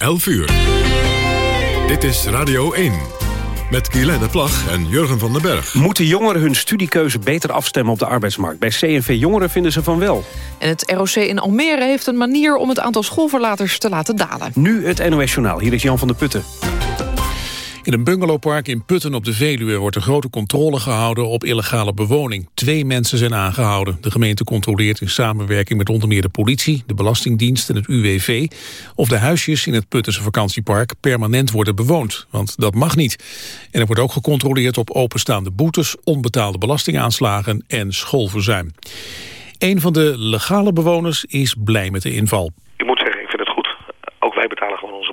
11 uur. Dit is Radio 1. Met Guylaine Plag en Jurgen van den Berg. Moeten jongeren hun studiekeuze beter afstemmen op de arbeidsmarkt? Bij CNV Jongeren vinden ze van wel. En het ROC in Almere heeft een manier om het aantal schoolverlaters te laten dalen. Nu het NOS Journaal. Hier is Jan van der Putten. In een bungalowpark in Putten op de Veluwe wordt een grote controle gehouden op illegale bewoning. Twee mensen zijn aangehouden. De gemeente controleert in samenwerking met onder meer de politie, de Belastingdienst en het UWV of de huisjes in het Puttense vakantiepark permanent worden bewoond. Want dat mag niet. En er wordt ook gecontroleerd op openstaande boetes, onbetaalde belastingaanslagen en schoolverzuim. Een van de legale bewoners is blij met de inval. Ik moet zeggen, ik vind het goed. Ook wij betalen gewoon onze.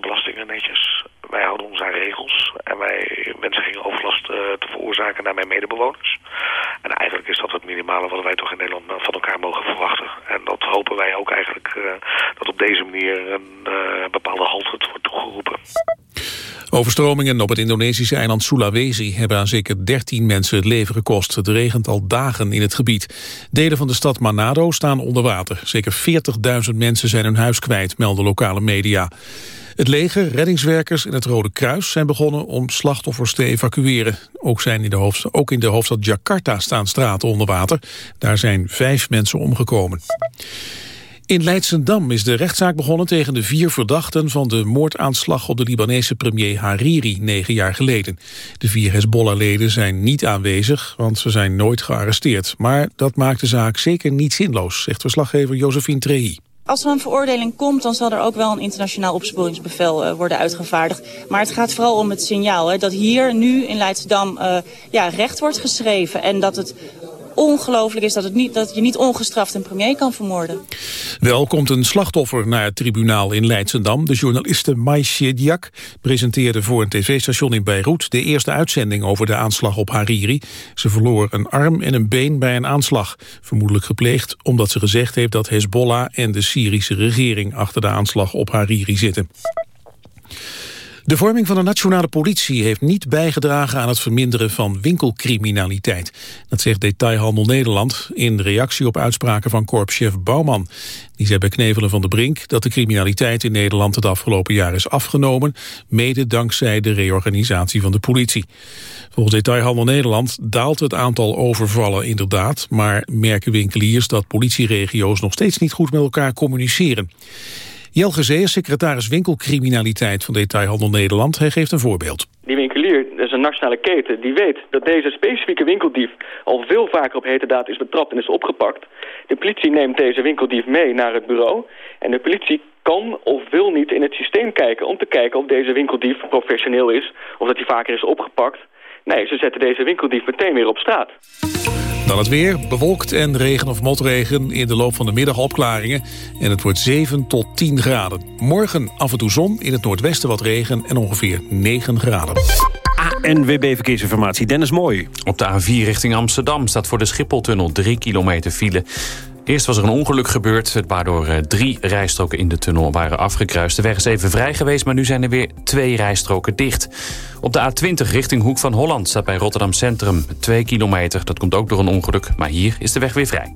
Wij houden ons aan regels en wij mensen gingen overlast uh, te veroorzaken naar mijn medebewoners. En eigenlijk is dat het minimale wat wij toch in Nederland van elkaar mogen verwachten. En dat hopen wij ook eigenlijk uh, dat op deze manier een bepaalde halt wordt toegeroepen. Overstromingen op het Indonesische eiland Sulawesi hebben aan zeker 13 mensen het leven gekost. Het regent al dagen in het gebied. Delen van de stad Manado staan onder water. Zeker 40.000 mensen zijn hun huis kwijt, melden lokale media. Het leger, reddingswerkers en het Rode Kruis zijn begonnen om slachtoffers te evacueren. Ook, zijn in de hoofdstad, ook in de hoofdstad Jakarta staan straten onder water. Daar zijn vijf mensen omgekomen. In Leidsendam is de rechtszaak begonnen tegen de vier verdachten van de moordaanslag op de Libanese premier Hariri negen jaar geleden. De vier Hezbollah-leden zijn niet aanwezig, want ze zijn nooit gearresteerd. Maar dat maakt de zaak zeker niet zinloos, zegt verslaggever Josephine Trehi. Als er een veroordeling komt, dan zal er ook wel een internationaal opsporingsbevel uh, worden uitgevaardigd. Maar het gaat vooral om het signaal hè, dat hier nu in Leidsdam uh, ja, recht wordt geschreven. En dat het ongelooflijk is dat, het niet, dat je niet ongestraft een premier kan vermoorden. Wel komt een slachtoffer naar het tribunaal in Leidsendam. De journaliste Maïsje Diak presenteerde voor een tv-station in Beirut... de eerste uitzending over de aanslag op Hariri. Ze verloor een arm en een been bij een aanslag. Vermoedelijk gepleegd omdat ze gezegd heeft dat Hezbollah... en de Syrische regering achter de aanslag op Hariri zitten. De vorming van de nationale politie heeft niet bijgedragen aan het verminderen van winkelcriminaliteit. Dat zegt Detailhandel Nederland in reactie op uitspraken van korpschef Bouwman. Die zei bij Knevelen van de Brink dat de criminaliteit in Nederland het afgelopen jaar is afgenomen, mede dankzij de reorganisatie van de politie. Volgens Detailhandel Nederland daalt het aantal overvallen inderdaad, maar merken winkeliers dat politieregio's nog steeds niet goed met elkaar communiceren. Jelge Zeer, secretaris winkelcriminaliteit van Detailhandel Nederland. Hij geeft een voorbeeld. Die winkelier, dat is een nationale keten, die weet dat deze specifieke winkeldief al veel vaker op hete daad is betrapt en is opgepakt. De politie neemt deze winkeldief mee naar het bureau en de politie kan of wil niet in het systeem kijken om te kijken of deze winkeldief professioneel is of dat hij vaker is opgepakt. Nee, ze zetten deze winkeldief meteen weer op straat. Dan het weer, bewolkt en regen of motregen. In de loop van de middag opklaringen. En het wordt 7 tot 10 graden. Morgen af en toe zon, in het noordwesten wat regen en ongeveer 9 graden. ANWB Verkeersinformatie, Dennis Mooi. Op de A4 richting Amsterdam staat voor de Schipholtunnel 3 kilometer file. Eerst was er een ongeluk gebeurd, waardoor uh, drie rijstroken in de tunnel waren afgekruist. De weg is even vrij geweest, maar nu zijn er weer twee rijstroken dicht. Op de A20 richting Hoek van Holland staat bij Rotterdam Centrum 2 kilometer. Dat komt ook door een ongeluk, maar hier is de weg weer vrij.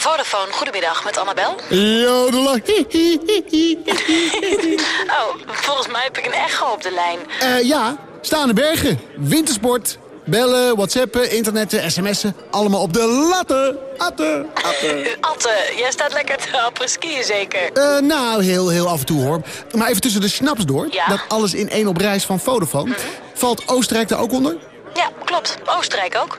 Vodafone, goedemiddag, met Annabel. Jodela. oh, volgens mij heb ik een echo op de lijn. Uh, ja, staande bergen, wintersport, bellen, whatsappen, internetten, sms'en. Allemaal op de latten. Atte, atte. Atte, jij staat lekker te happen skiën zeker? Uh, nou, heel, heel af en toe hoor. Maar even tussen de snaps door. Ja? Dat alles in één op reis van Vodafone. Mhm. Valt Oostenrijk daar ook onder? Ja, klopt. Oostenrijk ook.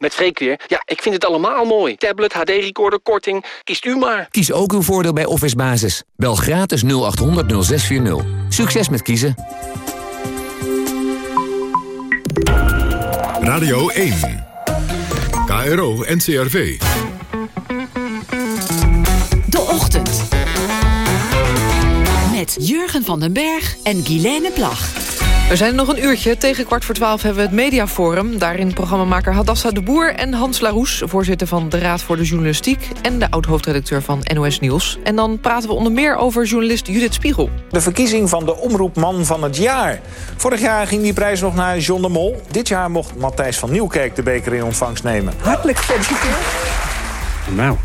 Met Freek weer. Ja, ik vind het allemaal mooi. Tablet, HD-recorder, korting. Kiest u maar. Kies ook uw voordeel bij Office Basis. Bel gratis 0800 0640. Succes met kiezen. Radio 1. KRO NCRV. De Ochtend. Met Jurgen van den Berg en Guilaine Plag. We zijn er nog een uurtje. Tegen kwart voor twaalf hebben we het Mediaforum. Daarin programmamaker Hadassa de Boer en Hans Laroes... voorzitter van de Raad voor de Journalistiek... en de oud-hoofdredacteur van NOS Nieuws. En dan praten we onder meer over journalist Judith Spiegel. De verkiezing van de Omroepman van het jaar. Vorig jaar ging die prijs nog naar John de Mol. Dit jaar mocht Matthijs van Nieuwkerk de beker in ontvangst nemen. Hartelijk gefeliciteerd. Nou,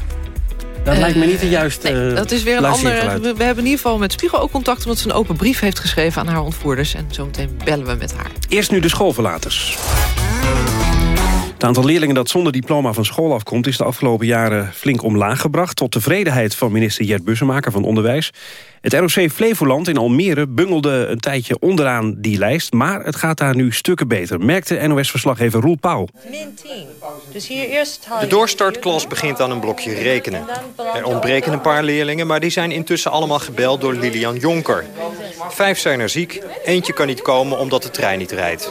dat lijkt me niet de juiste Nee, dat is weer een andere... We, we hebben in ieder geval met Spiegel ook contact... omdat ze een open brief heeft geschreven aan haar ontvoerders. En zometeen bellen we met haar. Eerst nu de schoolverlaters. Het aantal leerlingen dat zonder diploma van school afkomt... is de afgelopen jaren flink omlaag gebracht... tot tevredenheid van minister Jert Bussemaker van Onderwijs. Het ROC Flevoland in Almere bungelde een tijdje onderaan die lijst... maar het gaat daar nu stukken beter, merkte NOS-verslaggever Roel Pauw. Min 10. Dus hier eerst De doorstartklas begint aan een blokje rekenen. Er ontbreken een paar leerlingen, maar die zijn intussen allemaal gebeld door Lilian Jonker. Vijf zijn er ziek, eentje kan niet komen omdat de trein niet rijdt.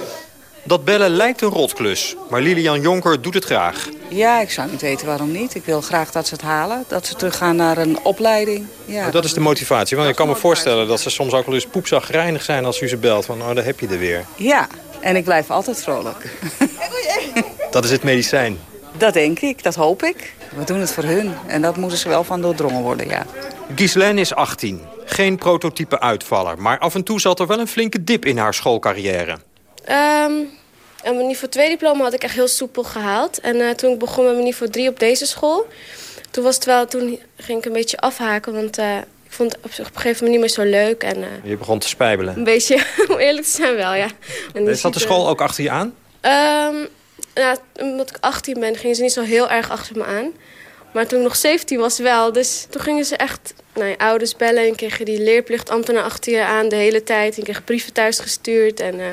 Dat bellen lijkt een rotklus, maar Lilian Jonker doet het graag. Ja, ik zou niet weten waarom niet. Ik wil graag dat ze het halen. Dat ze teruggaan naar een opleiding. Ja, Maar dat is de motivatie, want ik kan me voorstellen dat ze soms ook wel eens poepzagrijnig zijn als u ze belt. Van, oh, daar heb je er weer. Ja, en ik blijf altijd vrolijk. Dat is het medicijn. Dat denk ik, dat hoop ik. We doen het voor hun. En dat moeten ze wel van doordrongen worden, ja. Ghislaine is 18. Geen prototype uitvaller, maar af en toe zat er wel een flinke dip in haar schoolcarrière. Ehm en mijn niveau 2 diploma had ik echt heel soepel gehaald. En eh, toen ik begon met mijn niveau 3 op deze school... toen, was het wel, toen ging ik een beetje afhaken, want eh, ik vond het op, op een gegeven moment niet meer zo leuk. En eh, Je begon te spijbelen. een beetje, om eerlijk te zijn wel, ja. En Zat de school ook achter je aan? Ehm ja, omdat ik 18 ben, gingen ze niet zo heel erg achter me aan. Maar toen ik nog 17 was wel. Dus toen gingen ze echt nou, je ouders bellen... en kregen die leerplichtambtenaar achter je aan de hele tijd. En kreeg brieven thuis gestuurd. En, eh,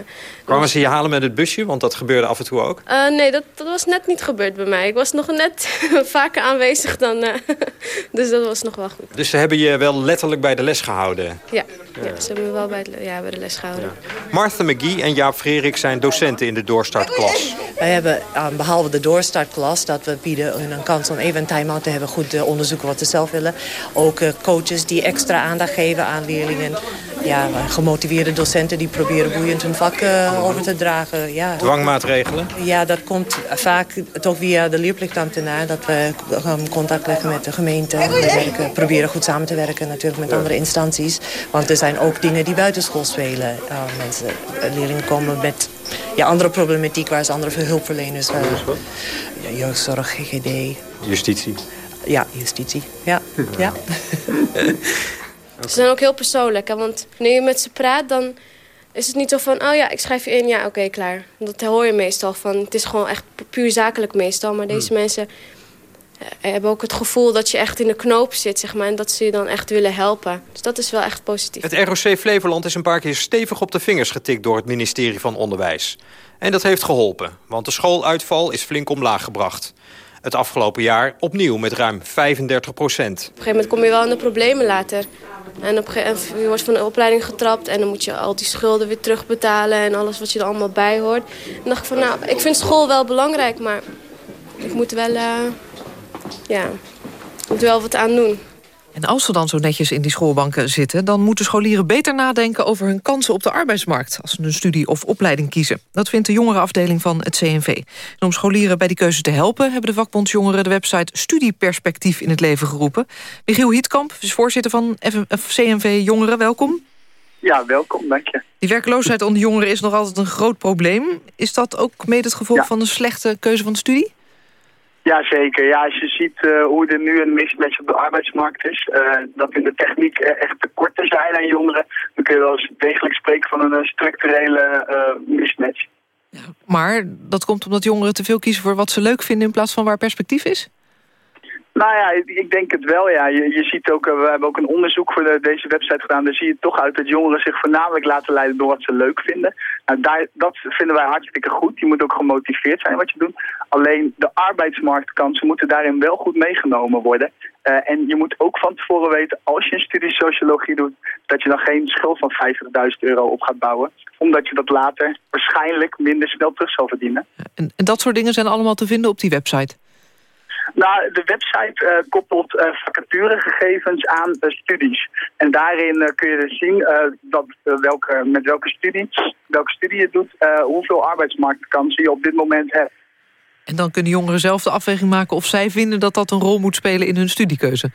Kwamen ze je halen met het busje? Want dat gebeurde af en toe ook. eh, nee, dat, dat was net niet gebeurd bij mij. Ik was nog net vaker aanwezig dan... eh, dus dat was nog wel goed. Dus ze hebben je wel letterlijk bij de les gehouden. Ja, ja ze hebben me wel bij, de, ja, bij de les gehouden. Martha McGee en Jaap Frerik zijn docenten in de doorstartklas. Wij hebben eh, behalve de doorstartklas... dat we bieden hun een kans om even een time-out te hebben... goed onderzoeken wat ze zelf willen. Ook coaches die extra aandacht geven aan leerlingen. Ja, gemotiveerde docenten die proberen boeiend hun vak eh, over te dragen. Ja. Dwangmaatregelen? Ja, dat komt vaak toch via de leerplichtambtenaar... dat we eh, contact leggen met de gemeente. We werken, proberen goed samen te werken natuurlijk met andere instanties. Want er zijn ook dingen die buitenschool spelen. Uh, mensen, eh, leerlingen komen met ja, andere problematiek... waar ze andere hulpverleners... Uh, ja, jeugdzorg, GGD. Justitie. Ja, justitie. Ja, ja. Ze zijn ook heel persoonlijk, hè, want wanneer je met ze praat... dan is het niet zo van, oh ja, ik schrijf je in, ja, oké, klaar. Dat hoor je meestal van, het is gewoon echt puur zakelijk meestal. Maar deze mensen eh, hebben ook het gevoel dat je echt in de knoop zit, zeg maar... en dat ze je dan echt willen helpen. Dus dat is wel echt positief. Het ROC Flevoland is een paar keer stevig op de vingers getikt door het ministerie van Onderwijs. En dat heeft geholpen, want de schooluitval is flink omlaag gebracht. Het afgelopen jaar opnieuw met ruim 35 procent. Op een gegeven moment kom je wel in de problemen later. En op een je wordt van de opleiding getrapt... en dan moet je al die schulden weer terugbetalen... en alles wat je er allemaal bij hoort. En dacht ik van, nou, ik vind school wel belangrijk... maar ik moet wel, uh, ja, ik moet wel wat aan doen. En als ze dan zo netjes in die schoolbanken zitten... dan moeten scholieren beter nadenken over hun kansen op de arbeidsmarkt... als ze een studie of opleiding kiezen. Dat vindt de jongerenafdeling van het CNV. En om scholieren bij die keuze te helpen... hebben de vakbondsjongeren de website Studieperspectief in het leven geroepen. Michiel Hietkamp is voorzitter van CNV Jongeren. Welkom. Ja, welkom, dank je. Die werkloosheid onder jongeren is nog altijd een groot probleem. Is dat ook mede het gevolg ja. van een slechte keuze van de studie? Ja, zeker. Ja, als je ziet uh, hoe er nu een mismatch op de arbeidsmarkt is, uh, dat in de techniek echt tekorten zijn aan jongeren, dan kun je wel eens degelijk spreken van een structurele mismatch. Ja, maar dat komt omdat jongeren te veel kiezen voor wat ze leuk vinden in plaats van waar perspectief is? Nou ja, ik- denk het wel, ja. Je, ziet ook, eh, we hebben ook een onderzoek voor de- deze website gedaan. Daar zie je toch uit dat jongeren zich voornamelijk laten leiden door wat ze leuk vinden. Nou, daar, dat vinden wij hartstikke goed. Je moet ook gemotiveerd zijn wat je doet. Alleen de arbeidsmarktkansen moeten daarin wel goed meegenomen worden. Eh, en je moet ook van tevoren weten, als je een studie sociologie doet, dat je dan geen schuld van 50.000 euro op gaat bouwen. Omdat je dat later waarschijnlijk minder snel terug zal verdienen. En, en dat soort dingen zijn allemaal te vinden op die website. Nou, de website eh, koppelt eh, vacaturegegevens aan eh, studies. En daarin kun je dus zien dat, welke, met welke studie, welke studie je doet, hoeveel arbeidsmarktkansen je op dit moment hebt. En dan kunnen jongeren zelf de afweging maken of zij vinden dat dat een rol moet spelen in hun studiekeuze.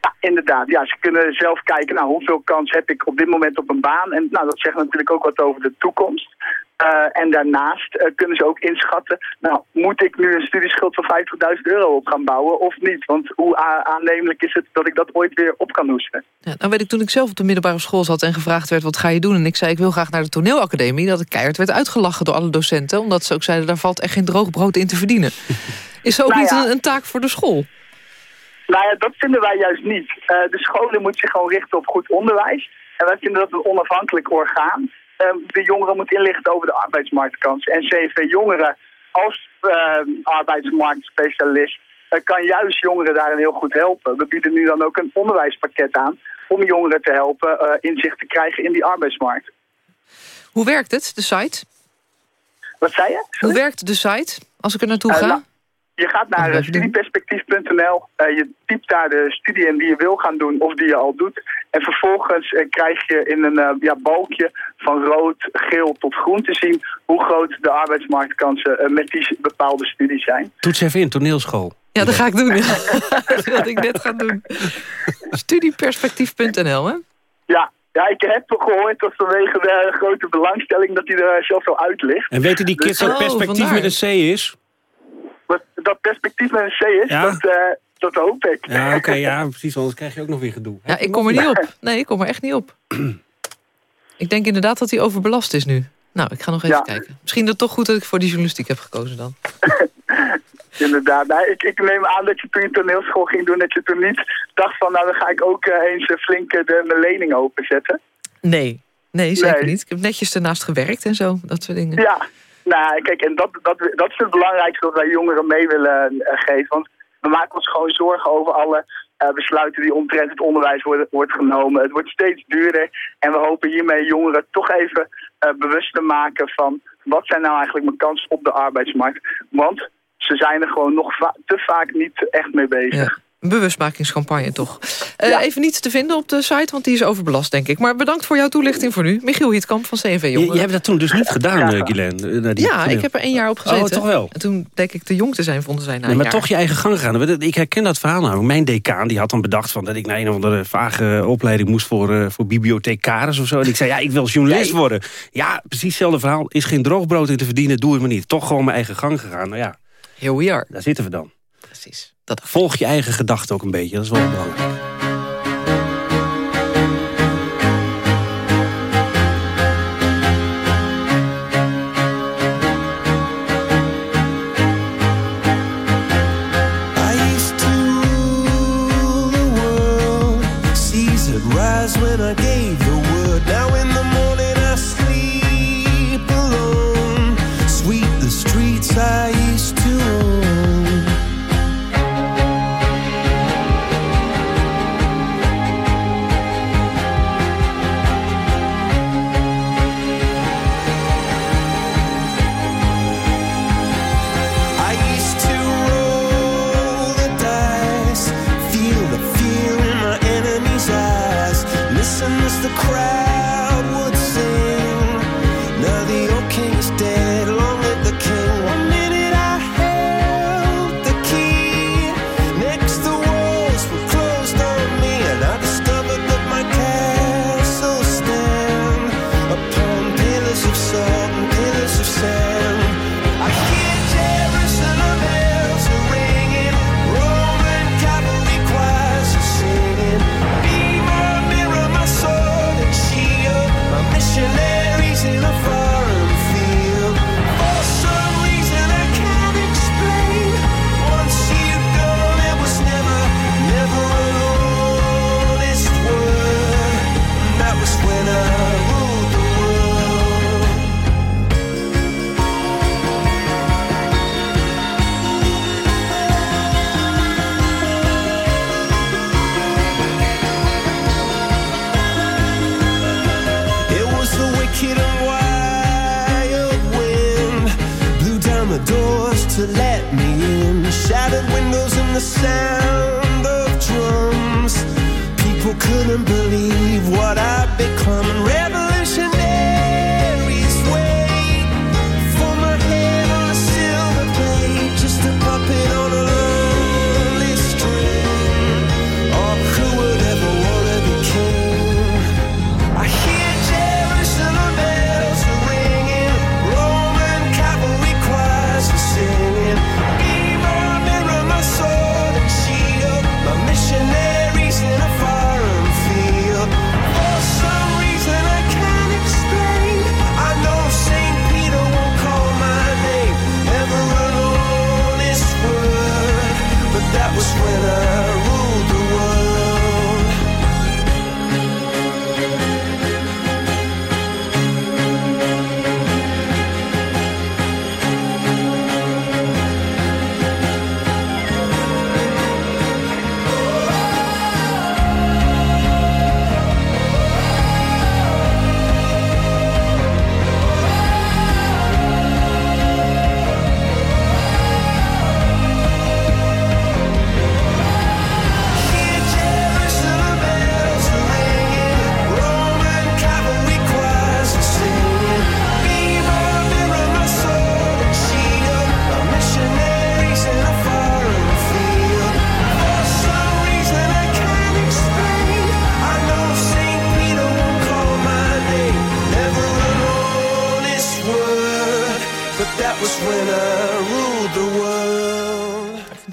Ja, inderdaad. Ja, ze kunnen zelf kijken, nou, hoeveel kans heb ik op dit moment op een baan? En nou, dat zegt natuurlijk ook wat over de toekomst. Eh, en daarnaast eh, kunnen ze ook inschatten, nou, moet ik nu een studieschuld van 50.000 euro op gaan bouwen of niet? Want hoe aannemelijk is het dat ik dat ooit weer op kan hoesten? Ja, nou weet ik toen ik zelf op de middelbare school zat en gevraagd werd wat ga je doen. En ik zei ik wil graag naar de toneelacademie. Dat ik keihard werd uitgelachen door alle docenten. Omdat ze ook zeiden daar valt echt geen droog brood in te verdienen. Is er ook Nou niet een taak voor de school? Nou ja, dat vinden wij juist niet. Eh, de scholen moeten zich gewoon richten op goed onderwijs. En wij vinden dat een onafhankelijk orgaan. Eh, de jongeren moet inlichten over de arbeidsmarktkansen. En CV Jongeren als eh, arbeidsmarktspecialist eh, kan juist jongeren daarin heel goed helpen. We bieden nu dan ook een onderwijspakket aan om jongeren te helpen eh, inzicht te krijgen in die arbeidsmarkt. Hoe werkt het, de site? Wat zei je? Hoe werkt de site als ik er naartoe Eh, ga? nou, je gaat naar studieperspectief.nl. eh, je typt daar de studie in die je wil gaan doen of die je al doet. En vervolgens eh, krijg je in een eh, ja, balkje van rood, geel tot groen te zien... hoe groot de arbeidsmarktkansen met die bepaalde studie zijn. Toets even in, toneelschool. Ja, dat ga ik doen. Dat wilde ik net gaan doen. Studieperspectief.nl, hè? Ja, ja, ik heb gehoord dat vanwege de grote belangstelling... dat hij er zelf zo uit ligt. En weten die kids dat perspectief met een C is? Wat- Dat perspectief met een C is, Ja. dat, eh, dat hoop ik. Ja, oké, ja, precies, anders krijg je ook nog weer gedoe. Ja, ik kom er niet op. Nee, ik kom er echt niet op. ik denk inderdaad dat hij overbelast is nu. Nou, ik ga nog even Ja. kijken. Misschien dat het toch goed dat ik voor die journalistiek heb gekozen dan. Inderdaad. Nou, ik, ik neem aan dat je toen je toneelschool ging doen... dat je toen niet dacht van... nou, dan ga ik ook eh, eens eh, flink de, mijn lening openzetten. Nee, nee, zeker Nee. niet. Ik heb netjes ernaast gewerkt en zo, dat soort dingen. Ja, nou, kijk, en dat, dat, dat is het belangrijkste wat wij jongeren mee willen eh, geven. Want we maken ons gewoon zorgen over alle eh, besluiten die omtrent het onderwijs worden, wordt genomen. Het wordt steeds duurder en we hopen hiermee jongeren toch even eh, bewust te maken van... wat zijn nou eigenlijk mijn kansen op de arbeidsmarkt? Want ze zijn er gewoon nog te vaak niet echt mee bezig. Bewustmakingscampagne toch. Eh, Even niet te vinden op de site, want die is overbelast, denk ik. Maar bedankt voor jouw toelichting voor nu. Michiel Hietkamp van CNV Je, Jongeren. je hebt dat toen dus niet gedaan, eh Guylaine? eh, die ja, ik heb er één jaar op gezeten. Oh, toch wel? En toen denk ik te jong te zijn, vonden zij na Nee, maar jaar. toch je eigen gang gaan. Ik herken dat verhaal nou. Mijn decaan die had dan bedacht van dat ik naar een of andere vage opleiding moest voor, eh, voor bibliothecaris of zo. En ik zei, ja, ik wil journalist worden. Ja, precies hetzelfde verhaal. Is geen droogbrood in te verdienen, doe het maar niet. Toch gewoon mijn eigen gang gegaan. Nou ja, Here we are. daar zitten we dan. Precies. Volg je eigen gedachten ook een beetje, dat is wel belangrijk.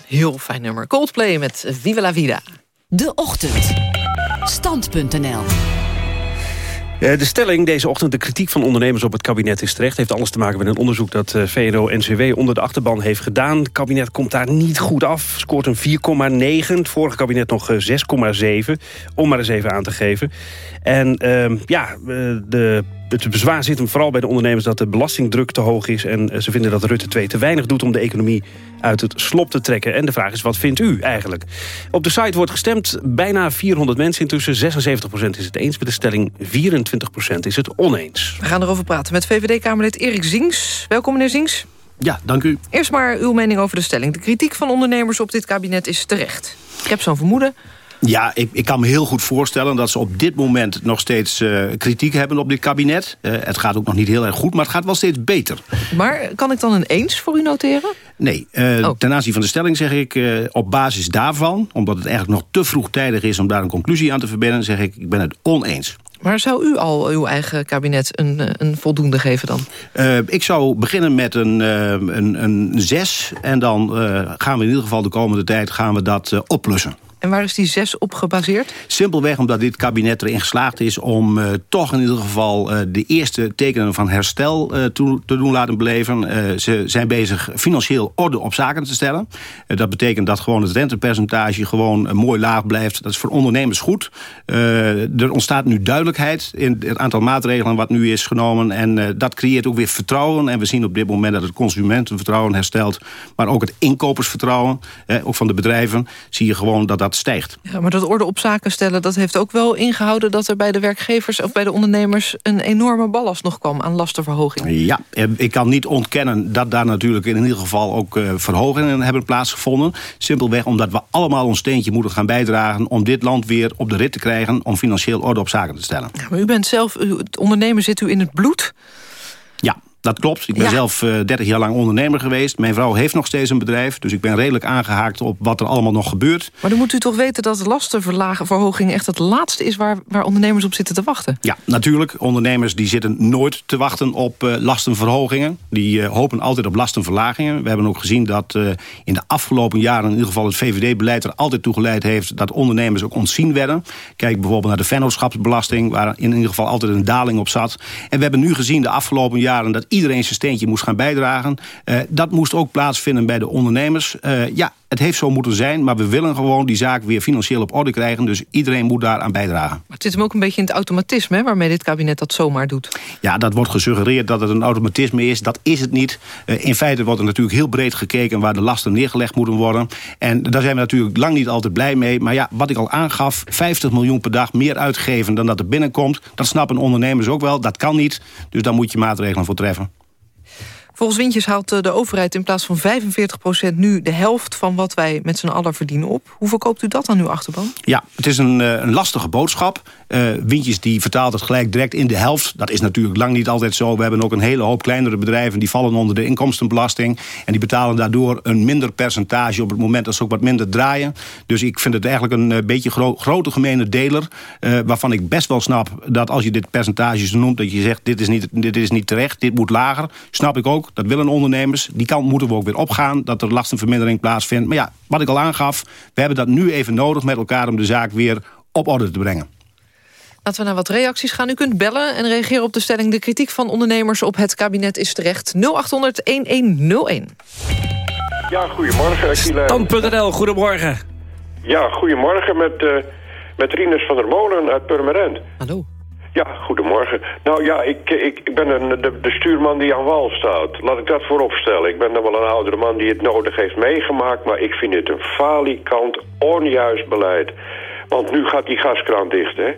Heel fijn nummer. Coldplay met Viva la Vida. De Ochtend. Stand.nl Eh, De stelling deze ochtend, de kritiek van ondernemers op het kabinet is terecht... heeft alles te maken met een onderzoek dat eh, VNO-NCW onder de achterban heeft gedaan. Het kabinet komt daar niet goed af, scoort een 4,9. Het vorige kabinet nog eh, 6,7, om maar eens even aan te geven. En ehm, ja, eh, de, het bezwaar zit hem vooral bij de ondernemers... dat de belastingdruk te hoog is. En eh, ze vinden dat Rutte 2 te weinig doet om de economie uit het slop te trekken. En de vraag is, wat vindt u eigenlijk? Op de site wordt gestemd, bijna 400 mensen intussen. 76% is het eens met de stelling, 24% is het oneens. We gaan erover praten met VVD-Kamerlid Erik Zings. Welkom meneer Zings. Ja, dank u. Eerst maar uw mening over de stelling. De kritiek van ondernemers op dit kabinet is terecht. Ik heb zo'n vermoeden. Ja, ik, ik kan me heel goed voorstellen dat ze op dit moment nog steeds eh, kritiek hebben op dit kabinet. Eh, het gaat ook nog niet heel erg goed, maar het gaat wel steeds beter. Maar kan ik dan een eens voor u noteren? Nee, eh, ten aanzien van de stelling zeg ik op basis daarvan... omdat het eigenlijk nog te vroegtijdig is om daar een conclusie aan te verbinden... zeg ik, ik ben het oneens. Maar zou u al uw eigen kabinet een, een voldoende geven dan? Ik zou beginnen met een, eh, een, een zes. En dan gaan we in ieder geval de komende tijd gaan we dat oplossen. En waar is die zes op gebaseerd? Simpelweg omdat dit kabinet erin geslaagd is om eh, toch in ieder geval eh, de eerste tekenen van herstel eh, toe- te doen laten beleven. Ze zijn bezig financieel orde op zaken te stellen. Dat betekent dat gewoon het rentepercentage gewoon mooi laag blijft. Dat is voor ondernemers goed. Er ontstaat nu duidelijkheid in het aantal maatregelen wat nu is genomen. En dat creëert ook weer vertrouwen. En we zien op dit moment dat het consumentenvertrouwen herstelt. Maar ook het inkopersvertrouwen, ook van de bedrijven, zie je gewoon dat dat stijgt. Ja, maar dat orde op zaken stellen, dat heeft ook wel ingehouden... dat er bij de werkgevers of bij de ondernemers... een enorme ballast nog kwam aan lastenverhoging. Ja, eh, ik kan niet ontkennen dat daar natuurlijk in ieder geval ook eh, verhogingen hebben plaatsgevonden. Simpelweg omdat we allemaal ons steentje moeten gaan bijdragen om dit land weer op de rit te krijgen om financieel orde op zaken te stellen. Ja, maar u bent zelf, u, het ondernemen zit u in het bloed. Ja, dat klopt. Ik ben Ja. zelf eh 30 jaar lang ondernemer geweest. Mijn vrouw heeft nog steeds een bedrijf, dus ik ben redelijk aangehaakt op wat er allemaal nog gebeurt. Maar dan moet u toch weten dat lastenverhoging echt het laatste is... Waar, waar ondernemers op zitten te wachten. Ja, natuurlijk. Ondernemers die zitten nooit te wachten op eh, lastenverhogingen. Die eh, hopen altijd op lastenverlagingen. We hebben ook gezien dat in de afgelopen jaren... in ieder geval het VVD-beleid er altijd toe geleid heeft... dat ondernemers ook ontzien werden. Kijk bijvoorbeeld naar de vennootschapsbelasting... waar in ieder geval altijd een daling op zat. En we hebben nu gezien de afgelopen jaren... dat iedereen zijn steentje moest gaan bijdragen. Eh, dat moest ook plaatsvinden bij de ondernemers. Eh, ja, het heeft zo moeten zijn, maar we willen gewoon die zaak weer financieel op orde krijgen. Dus iedereen moet daaraan bijdragen. Maar het zit hem ook een beetje in het automatisme... Hè, waarmee dit kabinet dat zomaar doet. Ja, dat wordt gesuggereerd dat het een automatisme is. Dat is het niet. Eh, in feite wordt er natuurlijk heel breed gekeken... waar de lasten neergelegd moeten worden. En daar zijn we natuurlijk lang niet altijd blij mee. Maar ja, wat ik al aangaf, 50 miljoen per dag meer uitgeven... dan dat er binnenkomt, dat snappen ondernemers ook wel. Dat kan niet, dus daar moet je maatregelen voor treffen. Volgens Wintjes haalt eh, de overheid in plaats van 45% nu... de helft van wat wij met z'n allen verdienen op. Hoe verkoopt u dat aan uw achterban? Ja, het is een, eh, een lastige boodschap. Uh, Wintjes die vertaalt het gelijk direct in de helft. Dat is natuurlijk lang niet altijd zo. We hebben ook een hele hoop kleinere bedrijven... die vallen onder de inkomstenbelasting. En die betalen daardoor een minder percentage... op het moment dat ze ook wat minder draaien. Dus ik vind het eigenlijk een beetje gro grote gemene deler... Uh, waarvan ik best wel snap dat als je dit percentage noemt... dat je zegt, dit is, niet, dit is niet terecht, dit moet lager. Snap ik ook, dat willen ondernemers. Die kant moeten we ook weer opgaan, dat er lastenvermindering plaatsvindt. Maar ja, wat ik al aangaf, we hebben dat nu even nodig met elkaar... om de zaak weer op orde te brengen. Laten we naar wat reacties gaan. U kunt bellen en reageren op de stelling... de kritiek van ondernemers op het kabinet is terecht. 0800-1101. Ja, goedemorgen. Stand.nl, goedemorgen. Ja, goedemorgen met, uh, met Rinus van der Molen uit Purmerend. Hallo. Ja, goedemorgen. Nou ja, ik, ik, ik ben een, de, de, stuurman die aan wal staat. Laat ik dat vooropstellen. Ik ben dan wel een oudere man die het nodig heeft meegemaakt... maar ik vind het een falikant, onjuist beleid. Want nu gaat die gaskraan dicht, hè?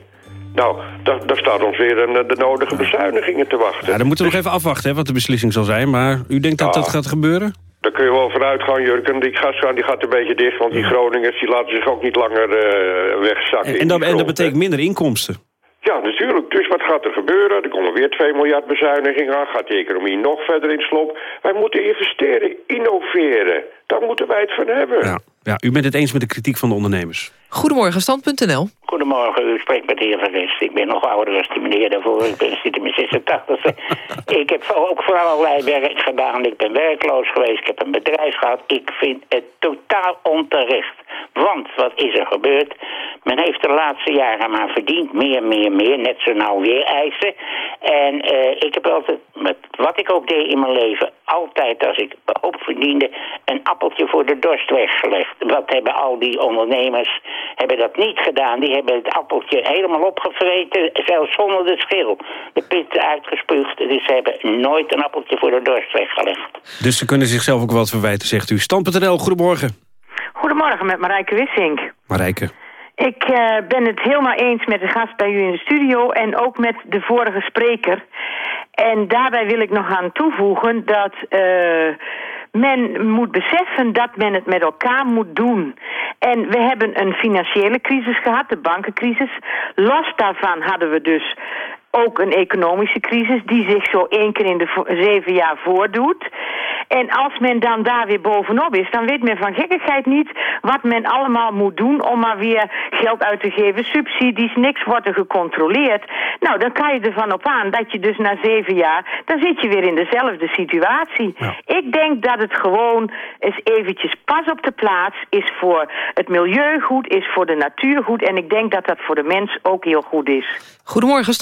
Nou, daar, daar staat ons weer een, de nodige bezuinigingen te wachten. Ja, dan moeten we nog even afwachten hè, wat de beslissing zal zijn. Maar u denkt dat dat gaat gebeuren? Daar kun je wel vanuit gaan, Jurken. Die gaskraan die gaat een beetje dicht, want die Groningers die laten zich ook niet langer uh, wegzakken. En, en, dat, en dat betekent minder inkomsten? Ja, natuurlijk. Dus wat gaat er gebeuren? Er komen weer 2 miljard bezuinigingen aan. Gaat de economie nog verder in slop? Wij moeten investeren, innoveren. Daar moeten wij het van hebben. Ja, ja, u bent het eens met de kritiek van de ondernemers. Goedemorgen, stand.nl. Goedemorgen, u spreekt met de heer Van Rest. Ik ben nog ouder dan die meneer daarvoor. Ik ben, zit in mijn 86 Ik heb ook voor allerlei werk gedaan. Ik ben werkloos geweest. Ik heb een bedrijf gehad. Ik vind het totaal onterecht. Want, wat is er gebeurd? Men heeft de laatste jaren maar verdiend. Meer, meer, meer. Net zo nou weer eisen. En uh, ik heb altijd, met wat ik ook deed in mijn leven... altijd als ik hoop verdiende... een appeltje voor de dorst weggelegd. Wat hebben al die ondernemers hebben dat niet gedaan. Die hebben het appeltje helemaal opgevreten, zelfs zonder de schil. De pit uitgespuugd, dus ze hebben nooit een appeltje voor de dorst weggelegd. Dus ze kunnen zichzelf ook wat verwijten, zegt u. Stam.nl, goedemorgen. Goedemorgen, met Marijke Wissink. Marijke. Ik uh, ben het helemaal eens met de gast bij u in de studio en ook met de vorige spreker. En daarbij wil ik nog aan toevoegen dat... Uh, men moet beseffen dat men het met elkaar moet doen. En we hebben een financiële crisis gehad, de bankencrisis. Los daarvan hadden we dus ook een economische crisis die zich zo één keer in de zeven jaar voordoet. En als men dan daar weer bovenop is, dan weet men van gekkigheid niet wat men allemaal moet doen om maar weer geld uit te geven, subsidies, niks wordt er gecontroleerd. Nou, dan kan je ervan op aan dat je dus na zeven jaar, dan zit je weer in dezelfde situatie. Ik denk dat het gewoon eens eventjes pas op de plaats is voor het milieu goed, is voor de natuur goed en ik denk dat dat voor de mens ook heel goed is. Goedemorgen,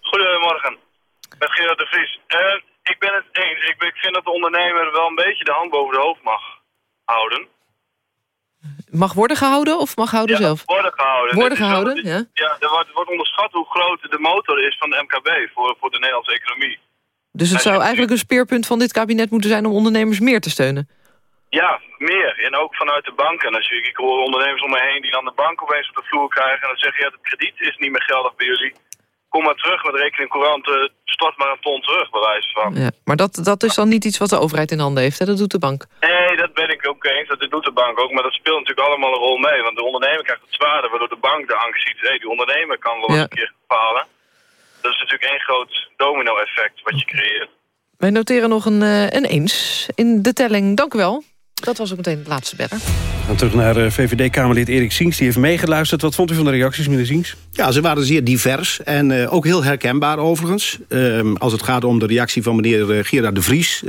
Goedemorgen, met Gerard de Vries. Uh, ik ben het eens. Ik, ik vind dat de ondernemer wel een beetje de hand boven de hoofd mag houden. Mag worden gehouden of mag houden ja, zelf? worden gehouden. Worden gehouden, ja. Ja, er wordt, wordt, onderschat hoe groot de motor is van de MKB voor, voor de Nederlandse economie. Dus het zou eigenlijk een speerpunt van dit kabinet moeten zijn om ondernemers meer te steunen? Ja, meer. En ook vanuit de banken. Als je, ik hoor ondernemers om me heen die dan de bank opeens op de vloer krijgen... en dan zeggen, ja, het krediet is niet meer geldig bij jullie. Kom maar terug met rekening courant, uh, stort maar een ton terug, bij wijze van. Ja, maar dat, dat is dan niet iets wat de overheid in handen heeft, hè? Dat doet de bank. Nee, dat ben ik ook eens. Dat doet de bank ook. Maar dat speelt natuurlijk allemaal een rol mee. Want de ondernemer krijgt het zwaarder, waardoor de bank de angst ziet. Hé, hey, die ondernemer kan wel een keer falen. Dat is natuurlijk één groot domino-effect wat je creëert. Wij noteren nog een, uh, een eens in de telling. Dank u wel. Dat was ook meteen het laatste beller. Gaan terug naar eh, VVD-Kamerlid Erik Siens. Die heeft meegeluisterd. Wat vond u van de reacties, meneer Siens? Ja, ze waren zeer divers en uh, ook heel herkenbaar overigens. Uh, als het gaat om de reactie van meneer uh, Gerard de Vries...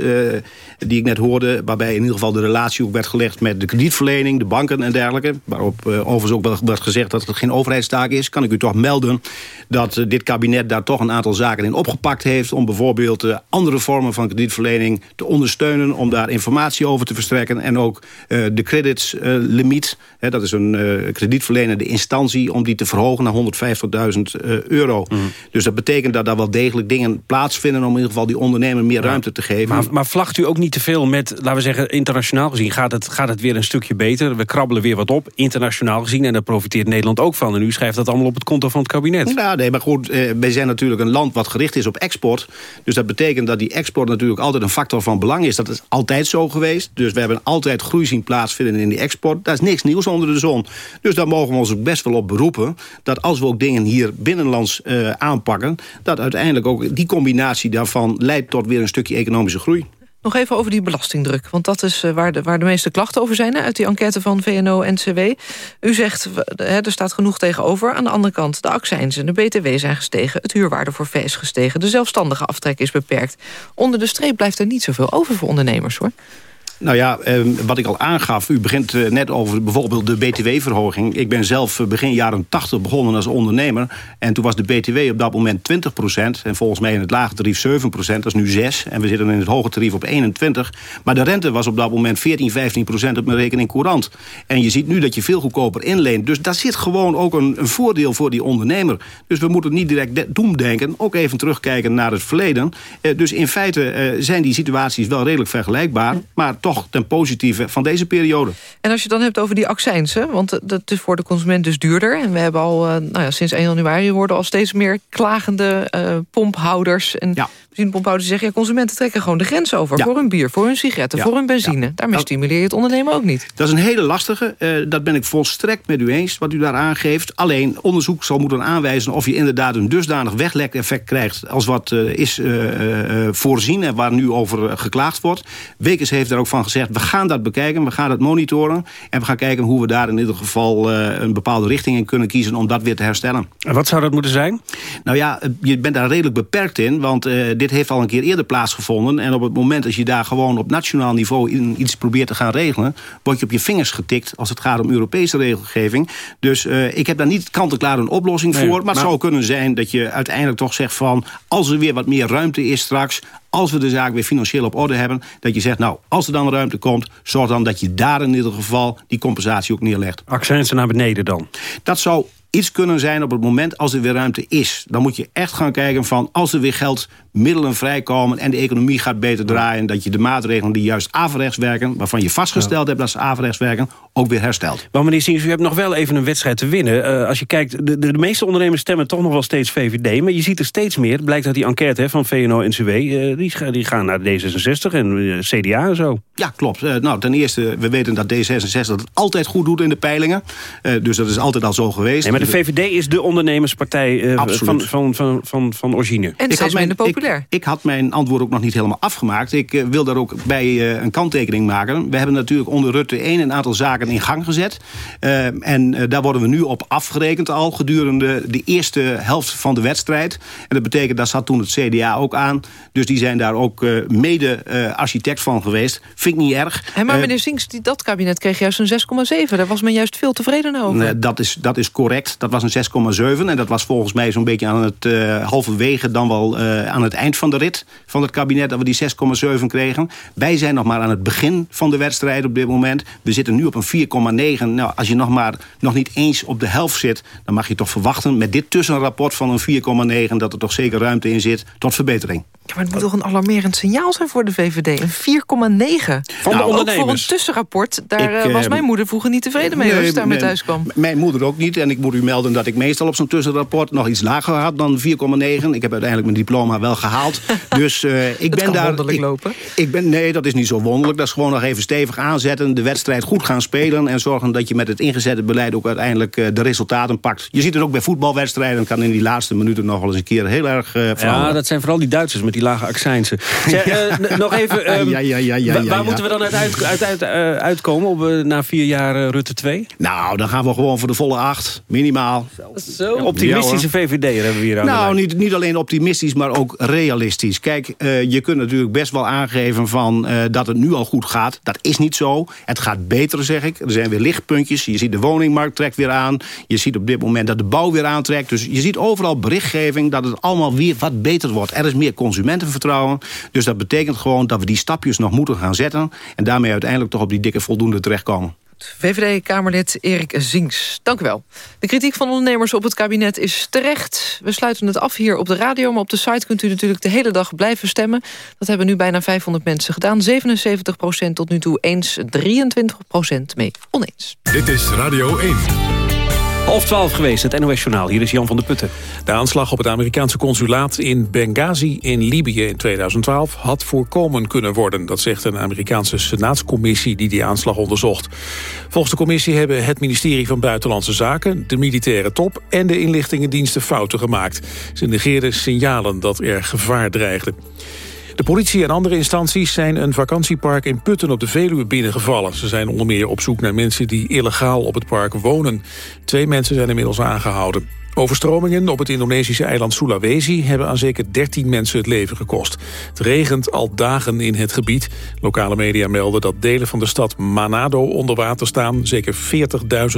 die ik net hoorde, waarbij in ieder geval de relatie ook werd gelegd... met de kredietverlening, de banken en dergelijke. Waarop overigens ook werd gezegd dat het geen overheidstaak is. Kan ik u toch melden dat dit kabinet daar toch een aantal zaken in opgepakt heeft... om bijvoorbeeld andere vormen van kredietverlening te ondersteunen... om daar informatie over te verstrekken en ook de credits kredietslimiet. dat is een uh, kredietverlenende instantie om die te verhogen naar 150.000 euro. Mhm. Dus dat betekent dat daar wel degelijk dingen plaatsvinden... om in ieder geval die ondernemer meer ruimte te geven. Maar, maar vlagt u ook niet te veel met, laten we zeggen, internationaal gezien... gaat het, gaat het weer een stukje beter? We krabbelen weer wat op, internationaal gezien. En daar profiteert Nederland ook van. En u schrijft dat allemaal op het konto van het kabinet. Ja, nee, maar goed, eh, wij zijn natuurlijk een land wat gericht is op export. Dus dat betekent dat die export natuurlijk altijd een factor van belang is. Dat is altijd zo geweest. Dus we hebben altijd groei zien plaatsvinden in die export. Daar is niks nieuws onder de zon. Dus daar mogen we ons ook best wel op beroepen... dat als we ook dingen hier binnenlands eh, aanpakken... dat uiteindelijk ook die combinatie daarvan leidt tot weer een stukje economische groei. Nog even over die belastingdruk, want dat is eh, waar de, waar de meeste klachten over zijn... Uit die enquête van VNO-NCW. U zegt, er staat genoeg tegenover. Aan de andere kant, de accijnzen, de BTW zijn gestegen... het huurwaardeforfait is gestegen, de zelfstandige aftrek is beperkt. Onder de streep blijft er niet zoveel over voor ondernemers, hoor. Nou ja, ehm, wat ik al aangaf, u begint eh, net over bijvoorbeeld de btw-verhoging. Ik ben zelf eh, begin jaren 80 begonnen als ondernemer. En toen was de btw op dat moment 20% En volgens mij in het lage tarief 7% Dat is nu 6. En we zitten in het hoge tarief op 21. Maar de rente was op dat moment 14, 15% op mijn rekening courant. En je ziet nu dat je veel goedkoper inleent. Dus daar zit gewoon ook een, een voordeel voor die ondernemer. Dus we moeten niet direct doemdenken. Ook even terugkijken naar het verleden. Eh, dus in feite zijn die situaties wel redelijk vergelijkbaar. Maar toch ten positieve van deze periode. En als je het dan hebt over die accijnsen, want dat is voor de consument dus duurder. En we hebben al, uh, nou ja, sinds 1 januari worden al steeds meer klagende uh, pomphouders. En ja. Benzinepomphouders zeggen, ja, consumenten trekken gewoon de grens over. Voor hun bier, voor hun sigaretten, voor hun benzine. Daarmee stimuleer je het ondernemen ook niet. Dat is een hele lastige. Uh, dat ben ik volstrekt met u eens, wat u daar aangeeft. Alleen, onderzoek zal moeten aanwijzen of je inderdaad een dusdanig weglek-effect krijgt... als wat is voorzien en waar nu over geklaagd wordt. Wekers heeft daar ook van gezegd, we gaan dat bekijken, we gaan dat monitoren... en we gaan kijken hoe we daar in ieder geval uh, een bepaalde richting in kunnen kiezen... om dat weer te herstellen. En wat zou dat moeten zijn? Nou ja, je bent daar redelijk beperkt in, want uh, dit heeft al een keer eerder plaatsgevonden... en op het moment dat je daar gewoon op nationaal niveau in iets probeert te gaan regelen... word je op je vingers getikt als het gaat om Europese regelgeving. Dus uh, ik heb daar niet kant-en-klaar een oplossing nee, voor... maar, maar het zou kunnen zijn dat je uiteindelijk toch zegt van... als er weer wat meer ruimte is straks als we de zaak weer financieel op orde hebben... dat je zegt, nou, als er dan ruimte komt... zorg dan dat je daar in ieder geval die compensatie ook neerlegt. Accenten naar beneden dan? Dat zou iets kunnen zijn op het moment als er weer ruimte is. Dan moet je echt gaan kijken van als er weer geld middelen vrijkomen... en de economie gaat beter draaien... dat je de maatregelen die juist averechts werken... waarvan je vastgesteld hebt dat ze averechts werken... ook weer herstelt. Maar meneer Sings, u hebt nog wel even een wedstrijd te winnen. Uh, als je kijkt, de, de, de, meeste ondernemers stemmen toch nog wel steeds VVD... maar je ziet er steeds meer, blijkt uit die enquête hè, van VNO-NCW... Uh, die, die, gaan naar D66 en uh, CDA en zo. Ja, klopt. nou, ten eerste, we weten dat D66 het altijd goed doet in de peilingen. dus dat is altijd al zo geweest. Nee, de VVD is de ondernemerspartij van, van, van, van, van origine. En steeds minder populair. Ik, ik, had mijn antwoord ook nog niet helemaal afgemaakt. Ik uh, wil daar ook bij uh, een kanttekening maken. We hebben natuurlijk onder Rutte 1 een aantal zaken in gang gezet. Uh, en daar worden we nu op afgerekend al gedurende de eerste helft van de wedstrijd. En dat betekent, dat zat toen het CDA ook aan. Dus die zijn daar ook mede architect van geweest. Vind ik niet erg. Hey, maar meneer Sinks, dat kabinet kreeg juist een 6,7. Daar was men juist veel tevreden over. dat, is, dat is correct. Dat was een 6,7. En dat was volgens mij zo'n beetje aan het halverwege dan wel aan het eind van de rit van het kabinet... dat we die 6,7 kregen. Wij zijn nog maar aan het begin van de wedstrijd op dit moment. We zitten nu op een 4,9. Nou, als je nog maar nog niet eens op de helft zit... dan mag je toch verwachten met dit tussenrapport van een 4,9... dat er toch zeker ruimte in zit tot verbetering. Ja, maar het moet toch een alarmerend signaal zijn voor de VVD? Een 4,9. Van nou, de ondernemers. Ook voor een tussenrapport. Daar ik, eh, was mijn moeder vroeger niet tevreden mee nee, als ik daarmee nee, thuis kwam. Mijn moeder ook niet. En ik moet u melden dat ik meestal op zo'n tussenrapport... nog iets lager had dan 4,9. Ik heb uiteindelijk mijn diploma wel gehaald. Dus uh, ik ben daar. Wonderlijk ik, lopen. Ik ben, nee, dat is niet zo wonderlijk. Dat is gewoon nog even stevig aanzetten. De wedstrijd goed gaan spelen. En zorgen dat je met het ingezette beleid ook uiteindelijk uh, de resultaten pakt. Je ziet het ook bij voetbalwedstrijden. kan in die laatste minuten nog wel eens een keer heel erg uh, Ja, dat zijn vooral die Duitsers met die lage accijnsen. Zeg, nog even. Um, ja, ja, ja, ja, ja, waar moeten we dan uit, uit, uit, uitkomen op, na vier jaar Rutte 2? Nou, dan gaan we gewoon voor de volle acht. Minimaal. Zo. Optimistische VVD hebben we hier aan Nou, niet, niet alleen optimistisch, maar ook realistisch. Kijk, uh, je kunt natuurlijk best wel aangeven van, uh, dat het nu al goed gaat. Dat is niet zo. Het gaat beter, zeg ik. Er zijn weer lichtpuntjes. Je ziet de woningmarkt trekt weer aan. Je ziet op dit moment dat de bouw weer aantrekt. Dus je ziet overal berichtgeving dat het allemaal weer wat beter wordt. Er is meer consumentenvertrouwen. Dus dat betekent gewoon dat we die stapjes nog moeten gaan zetten. En daarmee uiteindelijk toch op die dikke voldoende terechtkomen. VVD-Kamerlid Erik Zinks, dank u wel. De kritiek van ondernemers op het kabinet is terecht. We sluiten het af hier op de radio, maar op de site kunt u natuurlijk de hele dag blijven stemmen. Dat hebben nu bijna 500 mensen gedaan. 77% tot nu toe eens, 23% mee oneens. Dit is Radio 1. Half twaalf geweest, het NOS Journaal. Hier is Jan van der Putten. De aanslag op het Amerikaanse consulaat in Benghazi in Libië in 2012 had voorkomen kunnen worden. Dat zegt een Amerikaanse senaatscommissie die die aanslag onderzocht. Volgens de commissie hebben het ministerie van Buitenlandse Zaken, de militaire top en de inlichtingendiensten fouten gemaakt. Ze negeerden signalen dat er gevaar dreigde. De politie en andere instanties zijn een vakantiepark in Putten op de Veluwe binnengevallen. Ze zijn onder meer op zoek naar mensen die illegaal op het park wonen. Twee mensen zijn inmiddels aangehouden. Overstromingen op het Indonesische eiland Sulawesi hebben aan zeker 13 mensen het leven gekost. Het regent al dagen in het gebied. Lokale media melden dat delen van de stad Manado onder water staan. Zeker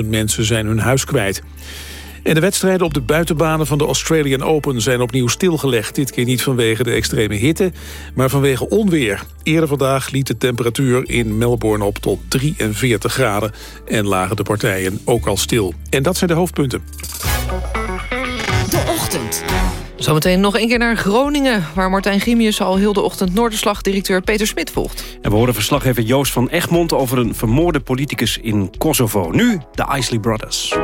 40.000 mensen zijn hun huis kwijt. En de wedstrijden op de buitenbanen van de Australian Open zijn opnieuw stilgelegd. Dit keer niet vanwege de extreme hitte, maar vanwege onweer. Eerder vandaag liet de temperatuur in Melbourne op tot 43 graden... en lagen de partijen ook al stil. En dat zijn de hoofdpunten. De ochtend. Zometeen nog een keer naar Groningen... waar Martijn Gimius al heel de ochtend Noorderslag-directeur Peter Smit volgt. En we horen verslaggever Joost van Egmond over een vermoorde politicus in Kosovo. Nu de Isley Brothers.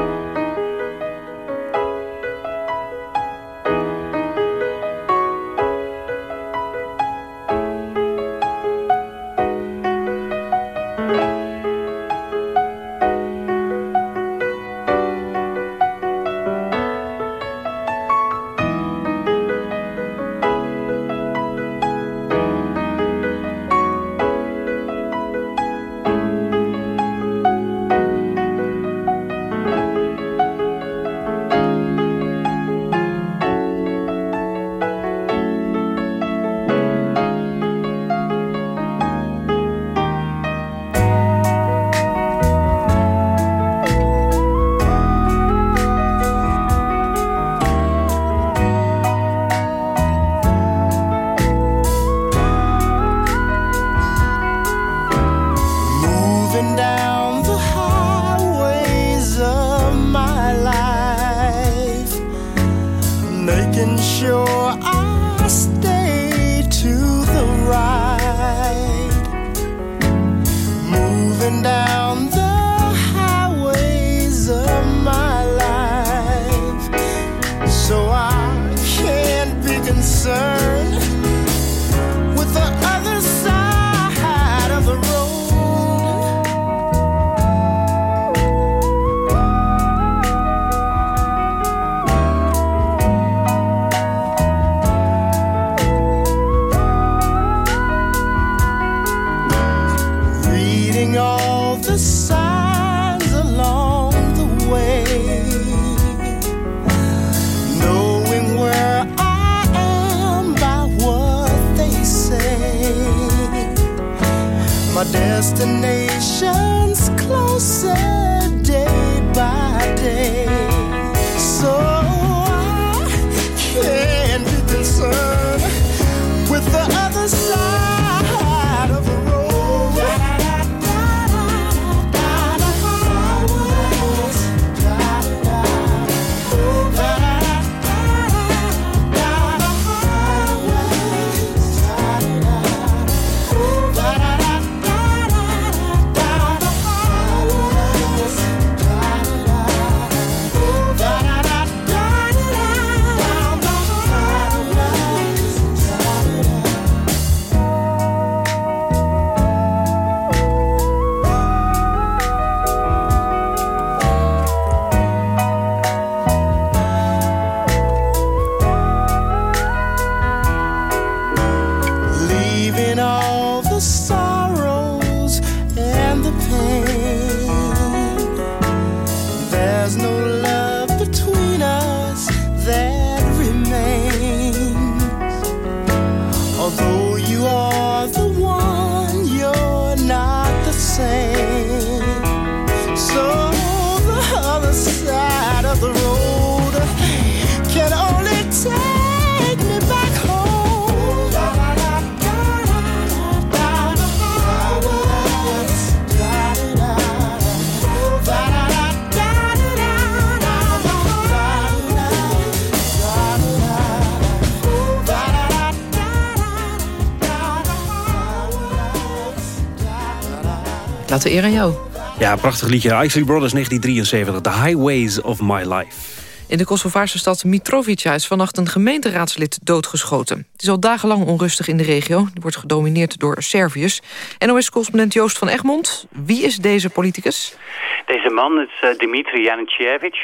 Laat de eer aan jou. Ja, prachtig liedje. Isley Brothers 1973. The Highways of My Life. In de Kosovaarse stad Mitrovica is vannacht een gemeenteraadslid doodgeschoten. Het is al dagenlang onrustig in de regio. Die wordt gedomineerd door Serviërs. NOS-correspondent Joost van Egmond. Wie is deze politicus? Deze man is uh, Dimitri Janicevich.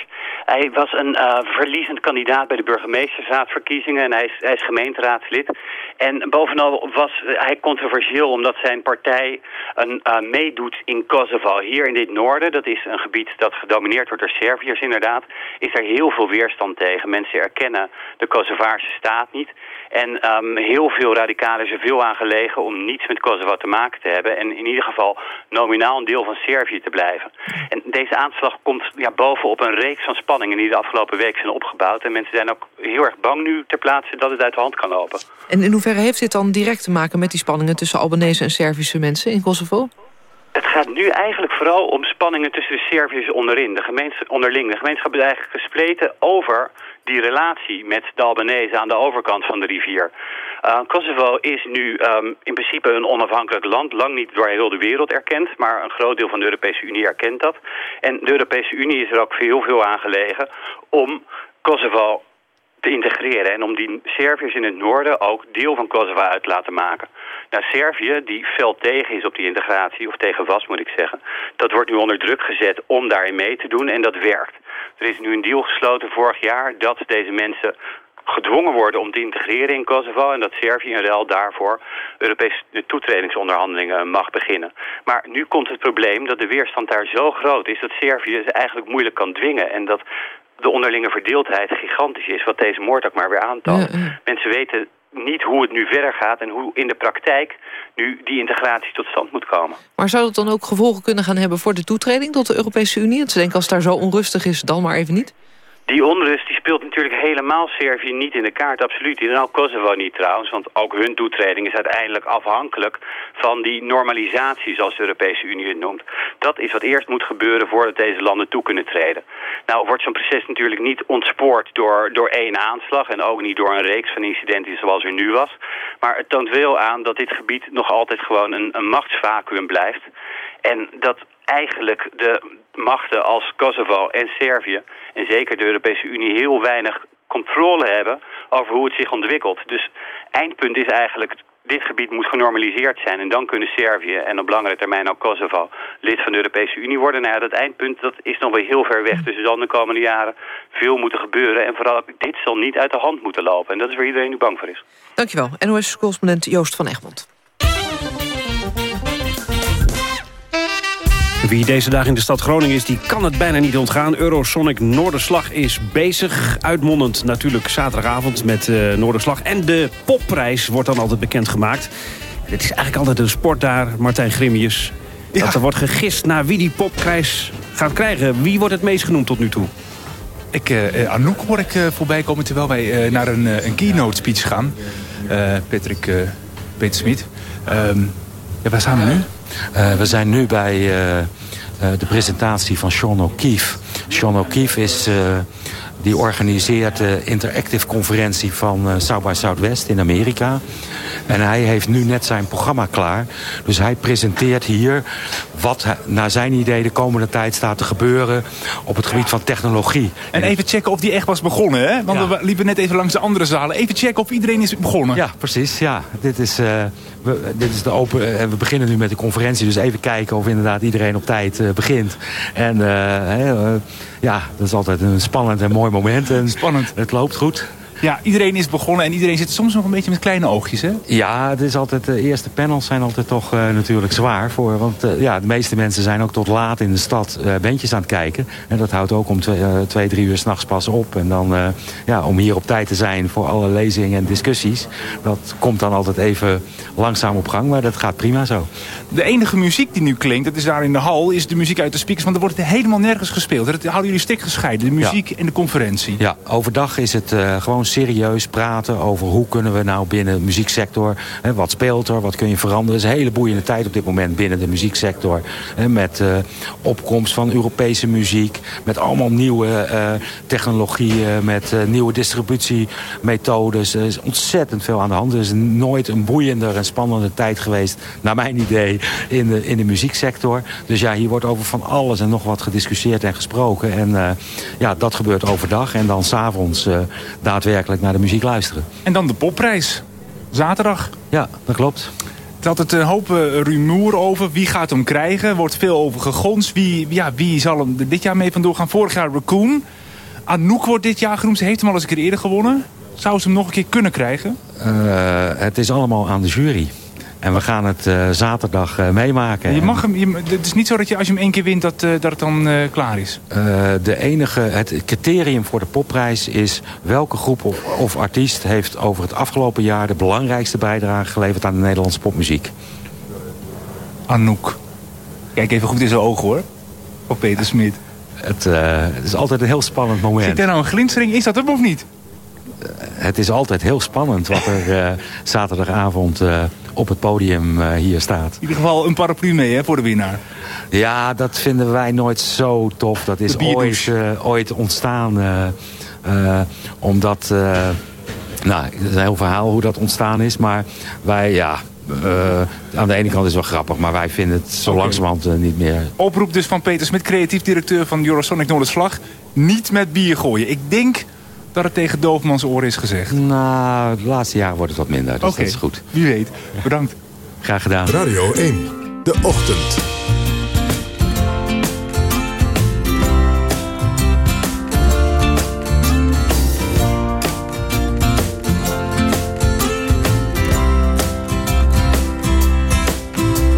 Hij was een uh, verliezend kandidaat bij de burgemeestersraadverkiezingen en hij is, hij is gemeenteraadslid. En bovenal was hij controversieel omdat zijn partij een, uh, meedoet in Kosovo. Hier in dit noorden, dat is een gebied dat gedomineerd wordt door Serviërs inderdaad, is er heel veel weerstand tegen. Mensen erkennen de Kosovaarse staat niet. En um, heel veel radicalen is er veel aan gelegen om niets met Kosovo te maken te hebben. En in ieder geval nominaal een deel van Servië te blijven. En deze aanslag komt ja, bovenop een reeks van spanningen die de afgelopen week zijn opgebouwd. En mensen zijn ook heel erg bang nu ter plaatse dat het uit de hand kan lopen. En in hoeverre heeft dit dan direct te maken met die spanningen tussen Albanese en Servische mensen in Kosovo? Het gaat nu eigenlijk vooral om spanningen tussen de Serviërs onderin, de gemeenschap, onderling. De gemeenschap is eigenlijk gespleten over die relatie met de Albanese aan de overkant van de rivier. Uh, Kosovo is nu um, in principe een onafhankelijk land, lang niet door heel de wereld erkend, maar een groot deel van de Europese Unie erkent dat. En de Europese Unie is er ook heel veel aan gelegen om Kosovo te integreren en om die Serviërs in het noorden ook deel van Kosovo uit te laten maken. Nou, Servië, die fel tegen is op die integratie, of tegen was moet ik zeggen, dat wordt nu onder druk gezet om daarin mee te doen en dat werkt. Er is nu een deal gesloten vorig jaar dat deze mensen gedwongen worden om te integreren in Kosovo... en dat Servië in ruil daarvoor Europese toetredingsonderhandelingen mag beginnen. Maar nu komt het probleem dat de weerstand daar zo groot is... dat Servië ze eigenlijk moeilijk kan dwingen... en dat de onderlinge verdeeldheid gigantisch is, wat deze moord ook maar weer aantoont. Ja, ja. Mensen weten niet hoe het nu verder gaat en hoe in de praktijk nu die integratie tot stand moet komen. Maar zou dat dan ook gevolgen kunnen gaan hebben voor de toetreding tot de Europese Unie? Want ze denken als het daar zo onrustig is, dan maar even niet? Die onrust die speelt natuurlijk helemaal Servië niet in de kaart, absoluut. En ook Kosovo niet trouwens, want ook hun toetreding is uiteindelijk afhankelijk van die normalisatie, zoals de Europese Unie het noemt. Dat is wat eerst moet gebeuren voordat deze landen toe kunnen treden. Nou wordt zo'n proces natuurlijk niet ontspoord door, door één aanslag en ook niet door een reeks van incidenten zoals er nu was. Maar het toont wel aan dat dit gebied nog altijd gewoon een, een machtsvacuum blijft. En dat eigenlijk de machten als Kosovo en Servië en zeker de Europese Unie heel weinig controle hebben over hoe het zich ontwikkelt. Dus eindpunt is eigenlijk, dit gebied moet genormaliseerd zijn en dan kunnen Servië en op langere termijn ook Kosovo lid van de Europese Unie worden. Nou ja, dat eindpunt dat is nog wel heel ver weg, dus er zal de komende jaren veel moeten gebeuren en vooral dit zal niet uit de hand moeten lopen. En dat is waar iedereen nu bang voor is. Dankjewel, NOS-correspondent Joost van Egmond. Wie deze dag in de stad Groningen is, die kan het bijna niet ontgaan. Eurosonic Noorderslag is bezig. Uitmondend natuurlijk zaterdagavond met uh, Noorderslag. En de popprijs wordt dan altijd bekendgemaakt. Het is eigenlijk altijd een sport daar, Martijn Grimmius. Ja. Dat er wordt gegist naar wie die popprijs gaat krijgen. Wie wordt het meest genoemd tot nu toe? Ik, uh, Anouk hoor ik uh, voorbij komen terwijl wij uh, naar een, een keynote speech gaan. Patrick Peter Smit. Um, ja, waar staan we nu? Uh, we zijn nu bij uh, de presentatie van Sean O'Keefe. Sean O'Keefe is... die organiseert de interactive conferentie van South by Southwest in Amerika. En hij heeft nu net zijn programma klaar. Dus hij presenteert hier wat naar zijn idee de komende tijd staat te gebeuren op het gebied van technologie. En even checken of die echt was begonnen, hè? Want ja. we liepen net even langs de andere zalen. Even checken of iedereen is begonnen. Ja, precies. Ja. Dit is, uh, we, dit is de open, uh, we beginnen nu met de conferentie, dus even kijken of inderdaad iedereen op tijd uh, begint. En ja, dat is altijd een spannend en mooi moment. En spannend. Het loopt goed. Ja, iedereen is begonnen en iedereen zit soms nog een beetje met kleine oogjes, hè? Ja, het is altijd, de eerste panels zijn altijd toch uh, natuurlijk zwaar. Voor, want uh, ja, de meeste mensen zijn ook tot laat in de stad uh, bandjes aan het kijken. En dat houdt ook om twee, twee drie uur s'nachts pas op. En dan, ja, om hier op tijd te zijn voor alle lezingen en discussies. Dat komt dan altijd even langzaam op gang, maar dat gaat prima zo. De enige muziek die nu klinkt, dat is daar in de hal, is de muziek uit de speakers. Want er wordt helemaal nergens gespeeld. Dat houden jullie stik gescheiden, de muziek ja. en de conferentie. Ja, overdag is het gewoon serieus praten over hoe kunnen we nou binnen de muzieksector... Hè, wat speelt er, wat kun je veranderen. Het is een hele boeiende tijd op dit moment binnen de muzieksector. Hè, met uh, opkomst van Europese muziek, met allemaal nieuwe uh, technologieën... met uh, nieuwe distributiemethodes. Er is ontzettend veel aan de hand. Er is nooit een boeiender en spannender tijd geweest... naar mijn idee, in de, in de muzieksector. Dus ja, hier wordt over van alles en nog wat gediscussieerd en gesproken. En ja, dat gebeurt overdag. En dan s'avonds uh, daadwerkelijk naar de muziek luisteren. En dan de popprijs. Zaterdag. Ja, dat klopt. Er had het een hoop uh, rumoer over. Wie gaat hem krijgen? Er wordt veel over gegons. Wie, ja, wie zal hem dit jaar mee vandoor gaan? Vorig jaar Raccoon. Anouk wordt dit jaar genoemd. Ze heeft hem al eens een keer eerder gewonnen. Zou ze hem nog een keer kunnen krijgen? Uh, het is allemaal aan de jury. En we gaan het uh, zaterdag uh, meemaken. Je mag hem, je, het is niet zo dat je als je hem één keer wint dat, uh, dat het dan klaar is? de enige, het criterium voor de popprijs is welke groep of, of, artiest heeft over het afgelopen jaar de belangrijkste bijdrage geleverd aan de Nederlandse popmuziek. Anouk. Kijk even goed in zijn ogen hoor. Of Peter Smit. Het, het, is altijd een heel spannend moment. Zit er nou een glinstering? Is dat hem of niet? Het is altijd heel spannend wat er zaterdagavond op het podium uh, hier staat. In ieder geval een paraplu mee hè, voor de winnaar. Ja, dat vinden wij nooit zo tof. Dat is ooit, ooit ontstaan. Omdat... nou, het is een heel verhaal hoe dat ontstaan is. Maar wij, ja... aan de ene kant is het wel grappig, maar wij vinden het zo okay. langzamerhand niet meer. Oproep dus van Peter Smit, creatief directeur van Eurosonic Noorderslag. Niet met bier gooien. Ik denk dat het tegen Doofmans oor is gezegd? Nou, de laatste jaren wordt het wat minder, dus okay. dat is goed. Wie weet. Bedankt. Graag gedaan. Radio 1, de ochtend.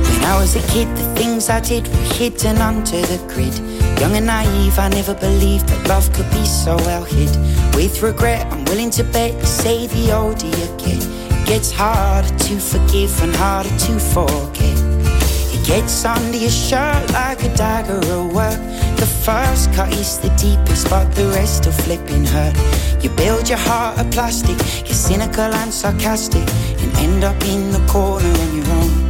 When I was a kid, the things I did were hidden under the grid. Young and naive, I never believed that love could be so well hid. With regret, I'm willing to bet you say the older you get, it gets harder to forgive and harder to forget. It gets under your shirt like a dagger at work. The first cut is the deepest, but the rest are flipping hurt. You build your heart of plastic, you're cynical and sarcastic, and end up in the corner on your own.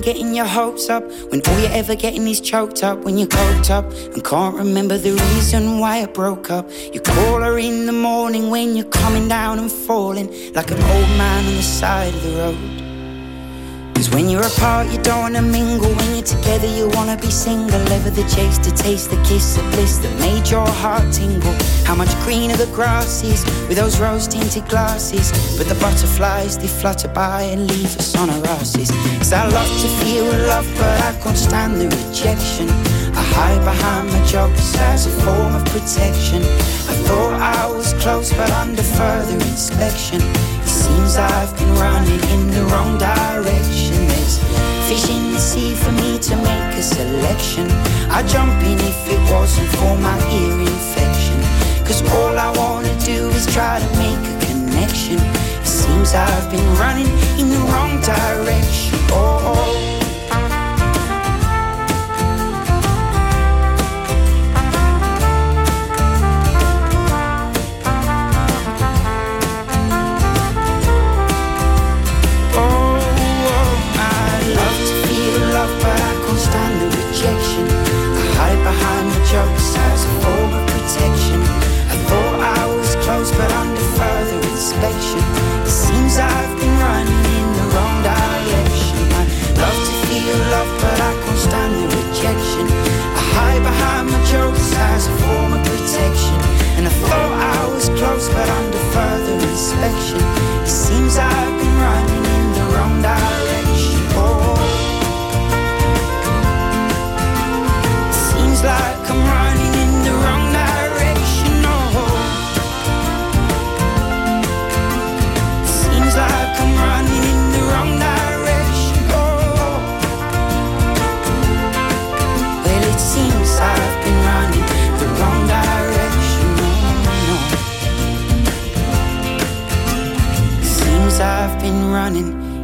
Getting your hopes up when all you're ever getting is choked up when you're coked up and can't remember the reason why it broke up. You call her in the morning when you're coming down and falling like an old man on the side of the road. Cause when you're apart, you don't wanna mingle. When you're together, you wanna be single. Ever the chase to taste the kiss of bliss that made your heart tingle. Much greener the grass is with those rose tinted glasses. But the butterflies, they flutter by and leave us on our asses. Cause I love to feel love, but I can't stand the rejection. I hide behind my jokes as a form of protection. I thought I was close, but under further inspection, it seems I've been running in the wrong direction. There's fish in the sea for me to make a selection. I'd jump in if it wasn't for my ear infection. Cause all I wanna do is try to make a connection. It seems I've been running in the wrong direction. Oh. oh. Action.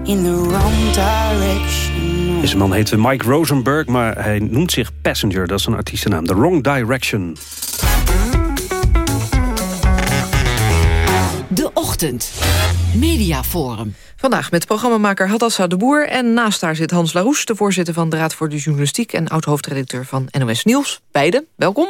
In the wrong direction. Deze man heet Mike Rosenberg, maar hij noemt zich Passenger. Dat is een artiestennaam. The Wrong Direction. De Ochtend. Mediaforum. Vandaag met programmamaker Hadassa de Boer... en naast haar zit Hans Laroes, de voorzitter van de Raad voor de Journalistiek... en oud-hoofdredacteur van NOS Nieuws. Beiden, welkom.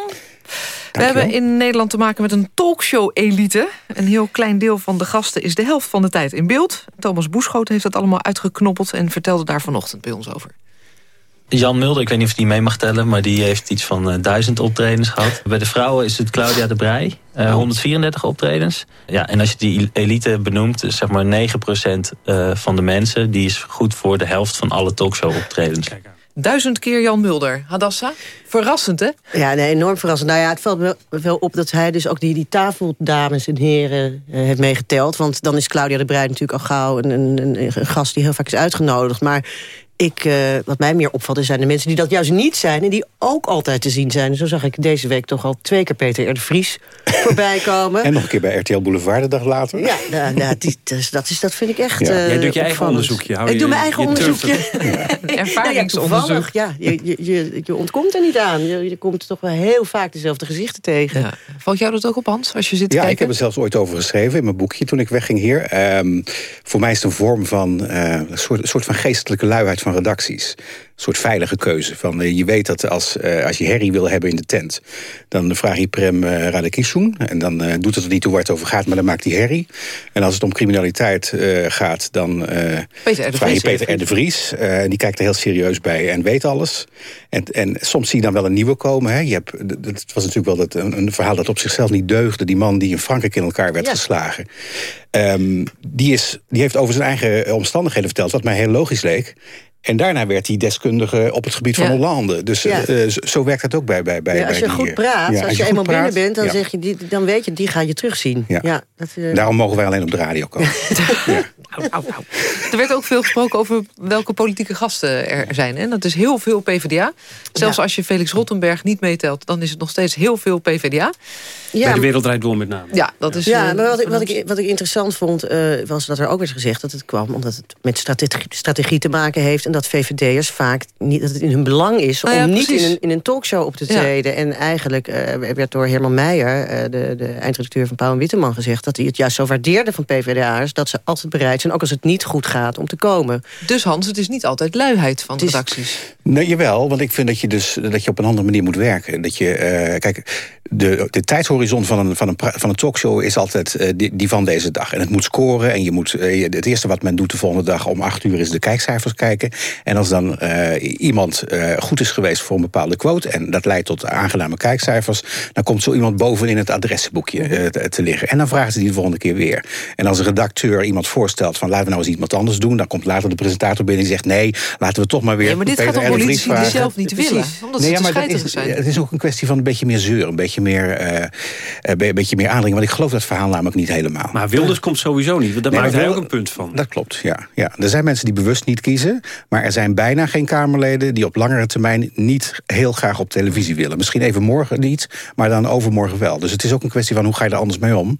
We hebben in Nederland te maken met een talkshow-elite. Een heel klein deel van de gasten is de helft van de tijd in beeld. Thomas Boeschoot heeft dat allemaal uitgeknoppeld... en vertelde daar vanochtend bij ons over. Jan Mulder, ik weet niet of die mee mag tellen... maar die heeft iets van uh, duizend optredens gehad. Bij de vrouwen is het Claudia de Brij, uh, 134 optredens. Ja, en als je die elite benoemt, zeg maar 9% uh, van de mensen... die is goed voor de helft van alle talkshow-optredens. Duizend keer Jan Mulder. Hadassa, verrassend hè? Ja, enorm verrassend. Nou ja, het valt me wel op dat hij dus ook die, die tafeldames en heren uh, heeft meegeteld. Want dan is Claudia de Breij natuurlijk al gauw een, een, een, een gast die heel vaak is uitgenodigd. Maar ik, uh, wat mij meer opvalt, zijn de mensen die dat juist niet zijn... en die ook altijd te zien zijn. Zo zag ik deze week toch al twee keer Peter R. de Vries voorbij komen. En nog een keer bij RTL Boulevard de dag later. Ja, nou, nou, die, dus, dat, is, dat vind ik echt ja. uh, Jij doet je eigen onderzoekje. Hou ik je, doe mijn eigen onderzoekje. Ervaringsonderzoek. Ja, ja, je, je, je ontkomt er niet aan. Je, je komt toch wel heel vaak dezelfde gezichten tegen. Ja. Valt jou dat ook op, Hans, als je zit te ja, kijken? ik heb er zelfs ooit over geschreven in mijn boekje toen ik wegging hier. Um, voor mij is het een vorm van... Uh, een, soort, een soort van geestelijke luiheid van redacties soort veilige keuze. Van, uh, je weet dat als, uh, als je herrie wil hebben in de tent... dan vraag je Prem uh, Radakishun. En dan doet het er niet toe waar het over gaat, maar dan maakt hij herrie. En als het om criminaliteit gaat, dan vraag je Peter R. de Vries. En die kijkt er heel serieus bij en weet alles. En, en soms zie je dan wel een nieuwe komen. Hè. Je hebt, het was natuurlijk wel dat, een, een, verhaal dat op zichzelf niet deugde. Die man die in Frankrijk in elkaar werd ja. geslagen. Um, die, is, die heeft over zijn eigen omstandigheden verteld, wat mij heel logisch leek. En daarna werd hij deskundige op het gebied van ja. Hollande. Dus ja. uh, zo werkt dat ook bij, bij, bij ja, Als je bij goed die, praat, ja, als, als je, je eenmaal praat, binnen bent... Dan, zeg je, die, dan weet je, die ga je terugzien. Ja. dat, uh... Daarom mogen wij alleen op de radio komen. Au, au, au. Er werd ook veel gesproken over welke politieke gasten er zijn. En dat is heel veel PvdA. Zelfs als je Felix Rottenberg niet meetelt... dan is het nog steeds heel veel PvdA. Ja, Bij de Wereld Draait Door met name. Ja, dat is, ja maar wat, ik, wat, ik, wat ik interessant vond... Uh, was dat er ook werd gezegd dat het kwam... omdat het met strategie, strategie te maken heeft... en dat VVD'ers vaak niet, dat het in hun belang is... Ja, om niet in een, in een talkshow op te treden. Ja. En eigenlijk uh, werd door Herman Meijer... Uh, de, de eindredacteur van Pauw en Witteman gezegd... dat hij het juist zo waardeerde van PvdA'ers... dat ze altijd bereid zijn, ook als het niet goed gaat, om te komen. Dus Hans, het is niet altijd luiheid van is, redacties. Nee, jawel, want ik vind dat je, dus, dat je op een andere manier moet werken. Dat je, kijk, de, de tijdshorizon van een, van, een, van een talkshow is altijd uh, die, van deze dag. En het moet scoren. En je moet, uh, het eerste wat men doet de volgende dag om acht uur is de kijkcijfers kijken. En als dan iemand goed is geweest voor een bepaalde quote... en dat leidt tot aangename kijkcijfers... dan komt zo iemand bovenin het adressenboekje te, liggen. En dan vragen ze die de volgende keer weer. En als een redacteur iemand voorstelt van... laten we nou eens iemand anders doen... dan komt later de presentator binnen en zegt... nee, laten we toch maar weer... Ja, maar dit politici die zelf niet willen. Omdat nee, ze ja, te maar is, zijn. Het is ook een kwestie van een beetje meer zeur. Een beetje meer, uh, een beetje meer aandringen. Want ik geloof dat verhaal namelijk niet helemaal. Maar Wilders komt sowieso niet. Daar Nee, maakt hij wel- ook een punt van. Dat klopt, ja, ja. Er zijn mensen die bewust niet kiezen. Maar er zijn bijna geen Kamerleden die op langere termijn... niet heel graag op televisie willen. Misschien even morgen niet, maar dan overmorgen wel. Dus het is ook een kwestie van hoe ga je er anders mee om.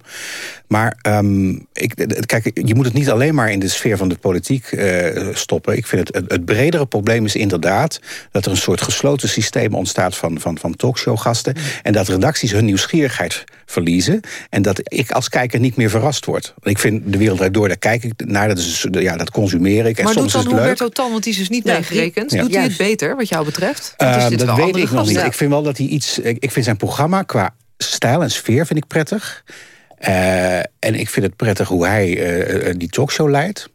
Maar um, ik, kijk, je moet het niet alleen maar in de sfeer van de politiek uh, stoppen. Ik vind het, het, het, bredere probleem is inderdaad... dat er een soort gesloten systeem ontstaat van, van, van talkshowgasten... en dat redacties hun nieuwsgierigheid verliezen... en dat ik als kijker niet meer verrast word. Want ik vind De Wereld Draait Door, daar kijk ik naar, dat, is, ja, dat consumeer ik. En maar soms doet is dan het leuk. Humberto Tan, want die is dus niet Ja, meegerekend. ja. Doet hij het beter, wat jou betreft? Want is Uh, dit dat wel weet ik nog niet. Ik vind wel dat hij iets. Ik ik vind zijn programma qua stijl en sfeer vind ik prettig. Uh, en ik vind het prettig hoe hij uh, die talkshow leidt.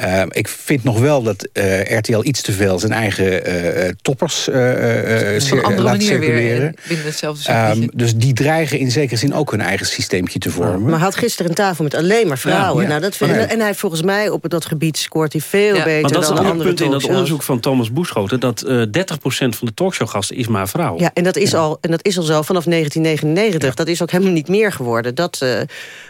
Uh, ik vind nog wel dat uh, RTL iets te veel zijn eigen uh, toppers Op een andere laat manier weer circuleren. binnen hetzelfde. Um, dus die dreigen in zekere zin ook hun eigen systeempje te vormen. Maar hij had gisteren een tafel met alleen maar vrouwen. Ja, ja. Nou, dat vind. En hij volgens mij op dat gebied scoort hij veel Ja, beter Maar dat is dan een andere punt in dat onderzoek van Thomas Boeschoten... dat eh 30% van de talkshowgasten is maar vrouw. Ja, en dat is, Al, en dat is al zo vanaf 1999. Dat is ook helemaal niet meer geworden. Dat, uh,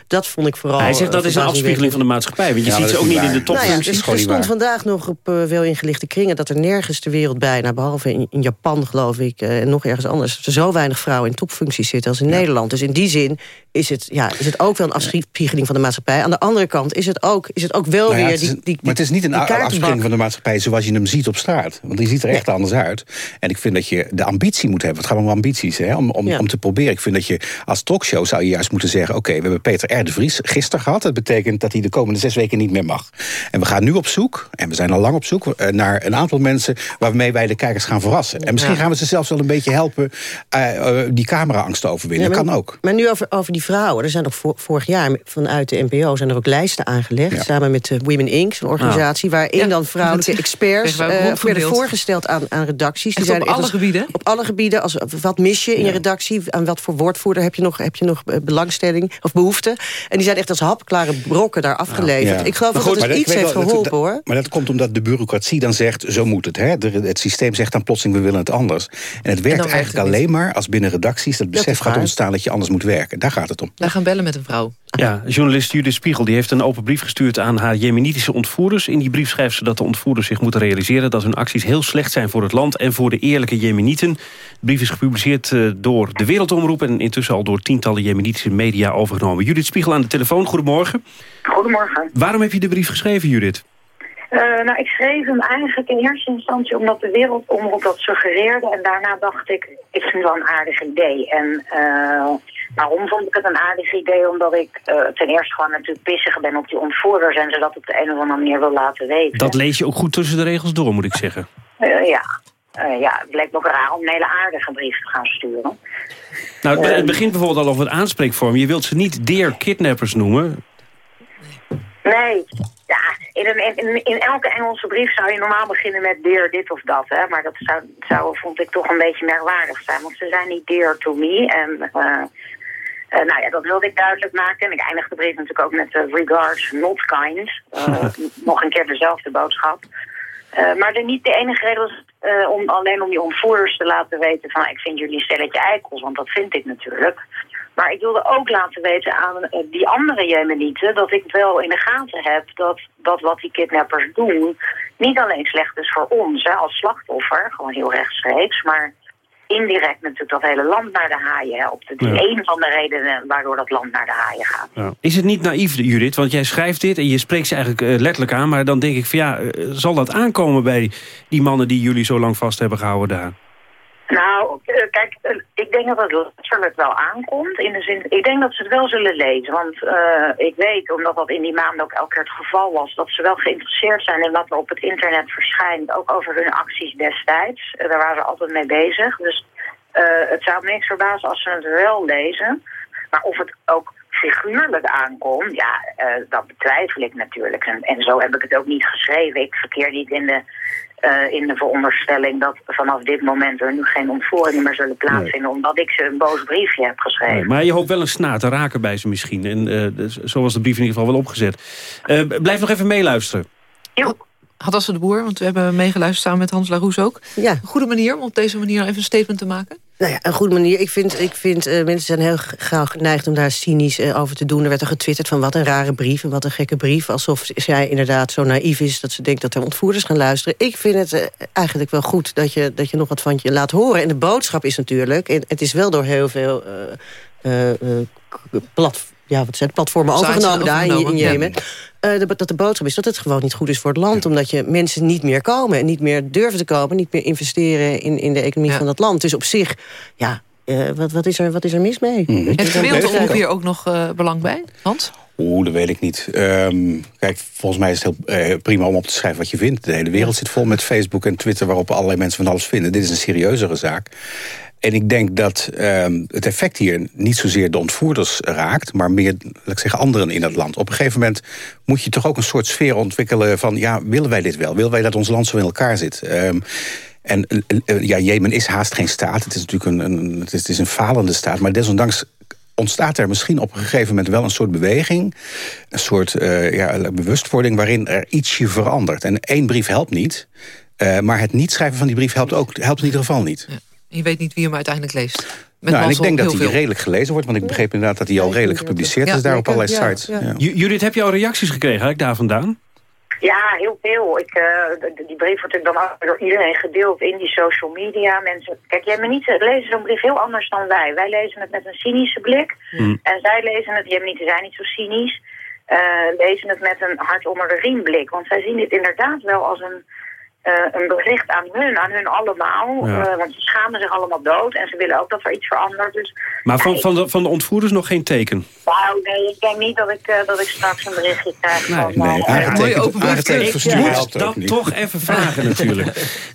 dat vond ik vooral... Hij zegt dat is een afspiegeling van de maatschappij. Want je Ja, ziet ze ook niet in de top Gewoon er stond vandaag nog op uh, wel ingelichte kringen... dat er nergens ter wereld bijna, behalve in, in Japan geloof ik... Uh, en nog ergens anders, er zo weinig vrouwen in topfuncties zitten als in ja. Nederland. Dus in die zin is het, ja, is het ook wel een afspiegeling van de maatschappij. Aan de andere kant is het ook, is het ook wel nou ja, weer... Is, die, die, maar het is niet een afspiegeling van de maatschappij zoals je hem ziet op straat. Want die ziet er echt nee. anders uit. En ik vind dat je de ambitie moet hebben. Het gaat om ambities, hè, om, om, ja. om te proberen. Ik vind dat je als talkshow zou je juist moeten zeggen... oké, okay, we hebben Peter R. de Vries gisteren gehad. Dat betekent dat hij de komende zes weken niet meer mag. En we gaan nu op zoek, en we zijn al lang op zoek... naar een aantal mensen waarmee wij de kijkers gaan verrassen. En misschien ja. gaan we ze zelfs wel een beetje helpen... Uh, uh, die camera-angst te overwinnen. Ja, maar, kan ook. Maar nu over, over die vrouwen. Er zijn voor, vorig jaar vanuit de NPO zijn er ook lijsten aangelegd. Ja. Samen met Women Inc., een organisatie... waarin dan vrouwelijke experts werden voorgesteld aan, aan redacties. Die zijn op alle gebieden? Op alle gebieden. Als, wat mis je in je redactie? Aan wat voor woordvoerder heb je nog, heb je nog belangstelling of behoefte? En die zijn echt als hapklare brokken daar afgeleverd. Ik geloof dat het dus iets heeft geholpen, hoor. Maar dat komt omdat de bureaucratie dan zegt, zo moet het. Hè? De, het systeem zegt dan plotseling, we willen het anders. En het werkt en eigenlijk het alleen maar als binnen redacties... dat besef dat gaat ontstaan dat je anders moet werken. Daar gaat het om. Wij gaan bellen met een vrouw. Ja, journalist Judith Spiegel die heeft een open brief gestuurd aan haar jemenitische ontvoerders. In die brief schrijft ze dat de ontvoerders zich moeten realiseren... dat hun acties heel slecht zijn voor het land en voor de eerlijke jemenieten. De brief is gepubliceerd door de Wereldomroep... en intussen al door tientallen jemenitische media overgenomen. Judith Spiegel aan de telefoon, goedemorgen. Goedemorgen. Waarom heb je de brief geschreven, Judith? Uh, nou, ik schreef hem eigenlijk in eerste instantie omdat de wereldomroep dat suggereerde. En daarna dacht ik, ik vind wel een aardig idee. En uh, waarom vond ik het een aardig idee? Omdat ik uh, ten eerste gewoon natuurlijk pissig ben op die ontvoerders... en ze dat op de een of andere manier wil laten weten. Dat lees je ook goed tussen de regels door, moet ik zeggen. ja. ja, het bleek ook raar om een hele aardige brief te gaan sturen. Nou, het begint bijvoorbeeld al over het aanspreekvorm. Je wilt ze niet dear kidnappers noemen. Nee, ja, in, een, in, in, elke Engelse brief zou je normaal beginnen met dear dit of dat. Hè? Maar dat zou, zou, vond ik toch een beetje merkwaardig zijn. Want ze zijn niet dear to me. En uh, uh, nou ja, dat wilde ik duidelijk maken. En ik eindig de brief natuurlijk ook met uh, regards not kind. nog een keer dezelfde boodschap. maar de, niet de enige reden was om, alleen om die ontvoerders te laten weten van... ik vind jullie een stelletje eikels, want dat vind ik natuurlijk... Maar ik wilde ook laten weten aan die andere Jemenieten... dat ik wel in de gaten heb dat, dat wat die kidnappers doen... niet alleen slecht is voor ons hè, als slachtoffer, gewoon heel rechtstreeks... maar indirect natuurlijk dat hele land naar de haaien helpt. Het is ja. een van de redenen waardoor dat land naar de haaien gaat. Ja. Is het niet naïef, Judith? Want jij schrijft dit en je spreekt ze eigenlijk uh, letterlijk aan... maar dan denk ik van ja, uh, zal dat aankomen bij die mannen... die jullie zo lang vast hebben gehouden daar? Nou, kijk, ik denk dat het letterlijk wel aankomt. In de zin, ik denk dat ze het wel zullen lezen. Want uh, ik weet, omdat dat in die maanden ook elke keer het geval was... dat ze wel geïnteresseerd zijn in wat er op het internet verschijnt. Ook over hun acties destijds. Daar waren ze altijd mee bezig. Dus het zou me niks verbazen als ze het wel lezen. Maar of het ook figuurlijk aankomt, ja, dat betwijfel ik natuurlijk. En zo heb ik het ook niet geschreven. Ik verkeer niet in de... Uh, in de veronderstelling dat vanaf dit moment er nu geen ontvoeringen meer zullen plaatsvinden... Nee. omdat ik ze een boos briefje heb geschreven. Nee, maar je hoopt wel een snaar te raken bij ze misschien. En uh, zo was de brief in ieder geval wel opgezet. Uh, blijf nog even meeluisteren. Jo. Hadden de Boer, want we hebben meegeluisterd samen met Hans Laroes ook. Ja. Een goede manier om op deze manier even een statement te maken? Nou ja, een goede manier. Ik vind, ik vind uh, mensen zijn heel gauw geneigd om daar cynisch uh, over te doen. Er werd er getwitterd van wat een rare brief en wat een gekke brief. Alsof zij inderdaad zo naïef is dat ze denkt dat er ontvoerders gaan luisteren. Ik vind het uh, eigenlijk wel goed dat je, dat je nog wat van je laat horen. En de boodschap is natuurlijk, en het is wel door heel veel plat, ja, wat zijn, platformen overgenomen daar in, in Jemen. Ja. Uh, de, dat de boodschap is dat het gewoon niet goed is voor het land. Ja. Omdat je mensen niet meer komen en niet meer durven te komen. Niet meer investeren in, in de economie ja. van dat land. Dus op zich, ja, uh, wat, wat, is er, wat is er mis mee? Mm. Heeft de wereldomroep hier ook nog uh, belang bij, Hans? Oeh, dat weet ik niet. Um, kijk, volgens mij is het heel uh, prima om op te schrijven wat je vindt. De hele wereld zit vol met Facebook en Twitter... waarop allerlei mensen van alles vinden. Dit is een serieuzere zaak. En ik denk dat um, het effect hier niet zozeer de ontvoerders raakt... maar meer, laat ik zeggen, anderen in het land. Op een gegeven moment moet je toch ook een soort sfeer ontwikkelen... van, ja, willen wij dit wel? Willen wij dat ons land zo in elkaar zit? Um, en uh, ja, Jemen is haast geen staat. Het is natuurlijk een, een, het is, een falende staat. Maar desondanks ontstaat er misschien op een gegeven moment wel een soort beweging. Een soort uh, ja, bewustwording waarin er ietsje verandert. En één brief helpt niet. Maar het niet schrijven van die brief helpt, ook, helpt in ieder geval niet. Je weet niet wie hem uiteindelijk leest. Met nou, en ik denk dat hij redelijk gelezen wordt. Want ik begreep inderdaad dat hij al redelijk gepubliceerd ja, is daar op allerlei sites. Ja, Judith, heb je al reacties gekregen eigenlijk daar vandaan? Ja, heel veel. Ik, eh, die brief wordt natuurlijk dan door iedereen gedeeld in die social media. Mensen, kijk, jij niet lezen zo'n brief heel anders dan wij. Wij lezen het met een cynische blik. En zij lezen het, jij niet, zijn niet zo cynisch, eh, lezen het met een hart onder de riem blik. Want zij zien dit inderdaad wel als een, eh, een bericht aan hun, aan hun allemaal. Ja. Eh, want ze schamen zich allemaal dood en ze willen ook dat er iets verandert. Dus Maar van, van, de, van de ontvoerders nog geen teken? nou, nee, ik denk niet dat ik, eh, dat ik straks een berichtje krijg van... nee, aangetekend- Ik moet niet. toch even vragen natuurlijk.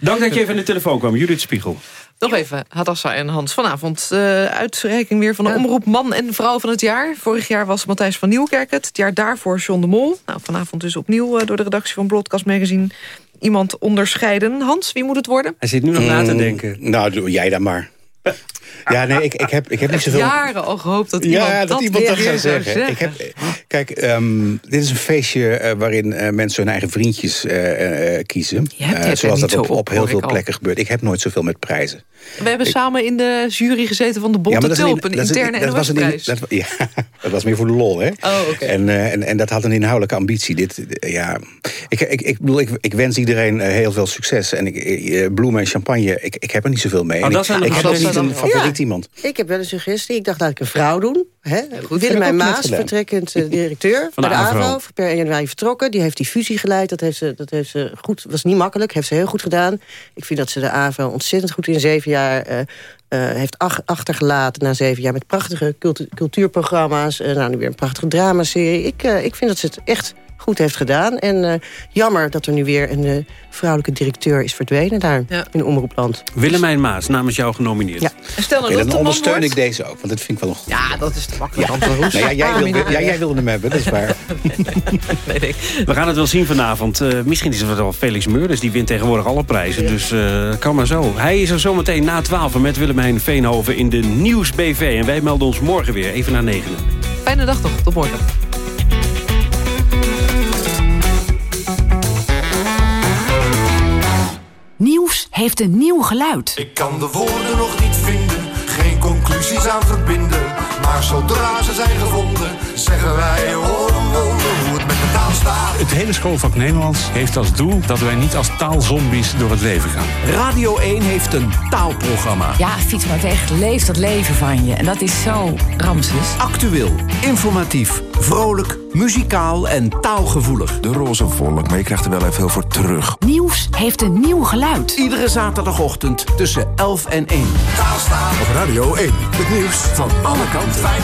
Dank dat je even aan de telefoon kwam, Judith Spiegel. Nog even, Hadassa en Hans. Vanavond uh, uitreiking weer van de omroep Man en Vrouw van het jaar. Vorig jaar was Matthijs van Nieuwkerk het. Het jaar daarvoor John de Mol. Nou, vanavond dus opnieuw uh, door de redactie van Broadcast Magazine... iemand onderscheiden. Hans, wie moet het worden? Hij zit nu nog na te Mm, denken. Nou, doe jij dan maar. Ja, nee, ik, ik heb, ik heb niet zoveel... Jaren al gehoopt dat ja, iemand dat, iemand weer dat zou zeggen. Ik heb, kijk, ehm, dit is een feestje eh, waarin eh, mensen hun eigen vriendjes eh, eh, kiezen. Je hebt Eh, het zoals dat op, zo op op, heel veel al. plekken gebeurt. Ik heb nooit zoveel met prijzen. We hebben Ik- samen in de jury gezeten van de Bonte dat in- Tulp. Een dat interne dat was een dat Ja, dat was meer voor de lol, hè? Oh, oké. En, eh, en, en dat had een inhoudelijke ambitie. Dit, eh, ja, ik, ik, ik, bedoel, ik, ik wens iedereen eh, heel veel succes. En ik, eh, bloemen en champagne, ik, ik heb er niet zoveel mee. Oh, En dat ik, heb dat ook niet een dan- favoriet Ja. iemand. Ik heb wel een suggestie. Ik dacht, laat ik een vrouw doen. Hè? heb Willemijn Maas, vertrekkend directeur Van de de AVRO. AVRO. Per 1 januari vertrokken. Die heeft die fusie geleid. Dat heeft ze, dat heeft ze goed, was niet makkelijk. Heeft ze heel goed gedaan. Ik vind dat ze de AVRO ontzettend goed in zeven jaar... eh, eh, heeft ach- achtergelaten na zeven jaar met prachtige cultu- cultuurprogramma's. Eh, nou, nu weer een prachtige dramaserie. Ik, ik vind dat ze het echt goed heeft gedaan. En eh, jammer dat er nu weer een eh, vrouwelijke directeur is verdwenen daar in Omroepland. Willemijn Maas, namens jou genomineerd. Ja. En stel dan ondersteun wordt. ik deze ook, want dat vind ik wel een goed. Ja, dat is te makkelijk. Ja. Antwoord. Nee, ja, jij, wilde, ja, jij wilde hem hebben, dat is waar. We gaan het wel zien vanavond. Eh, misschien is het wel Felix Meurders, die wint tegenwoordig alle prijzen. Dus eh, kan maar zo. Hij is er zometeen na 12 met Willemijn Veenhoven in de Nieuws BV. En wij melden ons morgen weer, even na 9. Fijne dag toch. Tot morgen. Nieuws heeft een nieuw geluid. Ik kan de woorden nog niet vinden, geen conclusies aan verbinden. Maar zodra ze zijn gevonden, zeggen wij hoor het. Het hele schoolvak Nederlands heeft als doel dat wij niet als taalzombies door het leven gaan. Radio 1 heeft een taalprogramma. Ja, Fiets maar echt leeft dat leven van je. En dat is zo Ramses. Actueel, informatief, vrolijk, muzikaal en taalgevoelig. De roze wolk, maar je krijgt er wel even heel voor terug. Nieuws heeft een nieuw geluid. Iedere zaterdagochtend tussen 11 en 1. Taal staat op Radio 1. Het nieuws van alle kanten. Fijn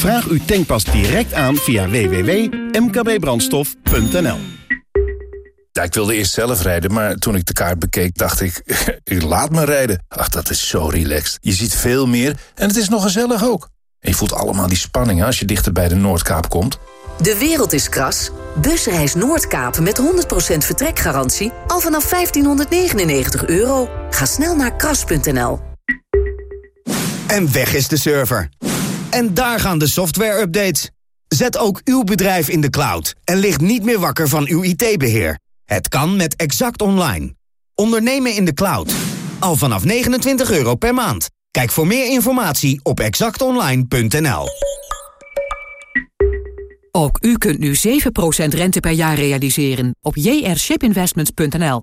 Vraag uw tankpas direct aan via www.mkbbrandstof.nl Ja, ik wilde eerst zelf rijden, maar toen ik de kaart bekeek, dacht ik, ik laat me rijden. Ach, dat is zo relaxed. Je ziet veel meer en het is nog gezellig ook. En je voelt allemaal die spanningen als je dichter bij de Noordkaap komt. De wereld is kras. Busreis Noordkaap met 100% vertrekgarantie al vanaf 1599 euro. Ga snel naar kras.nl. En weg is de server. En daar gaan de software-updates. Zet ook uw bedrijf in de cloud en ligt niet meer wakker van uw IT-beheer. Het kan met Exact Online. Ondernemen in de cloud. Al vanaf 29 euro per maand. Kijk voor meer informatie op exactonline.nl. Ook u kunt nu 7% rente per jaar realiseren op jrshipinvestments.nl.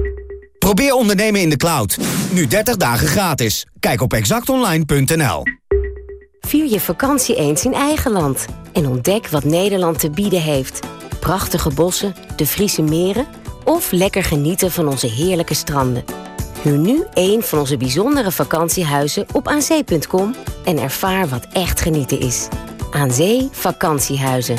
Probeer ondernemen in de cloud. Nu 30 dagen gratis. Kijk op exactonline.nl. Vier je vakantie eens in eigen land. En ontdek wat Nederland te bieden heeft. Prachtige bossen, de Friese meren Of lekker genieten van onze heerlijke stranden. Huur nu een van onze bijzondere vakantiehuizen op aanzee.com en ervaar wat echt genieten is. Aan Zee Vakantiehuizen.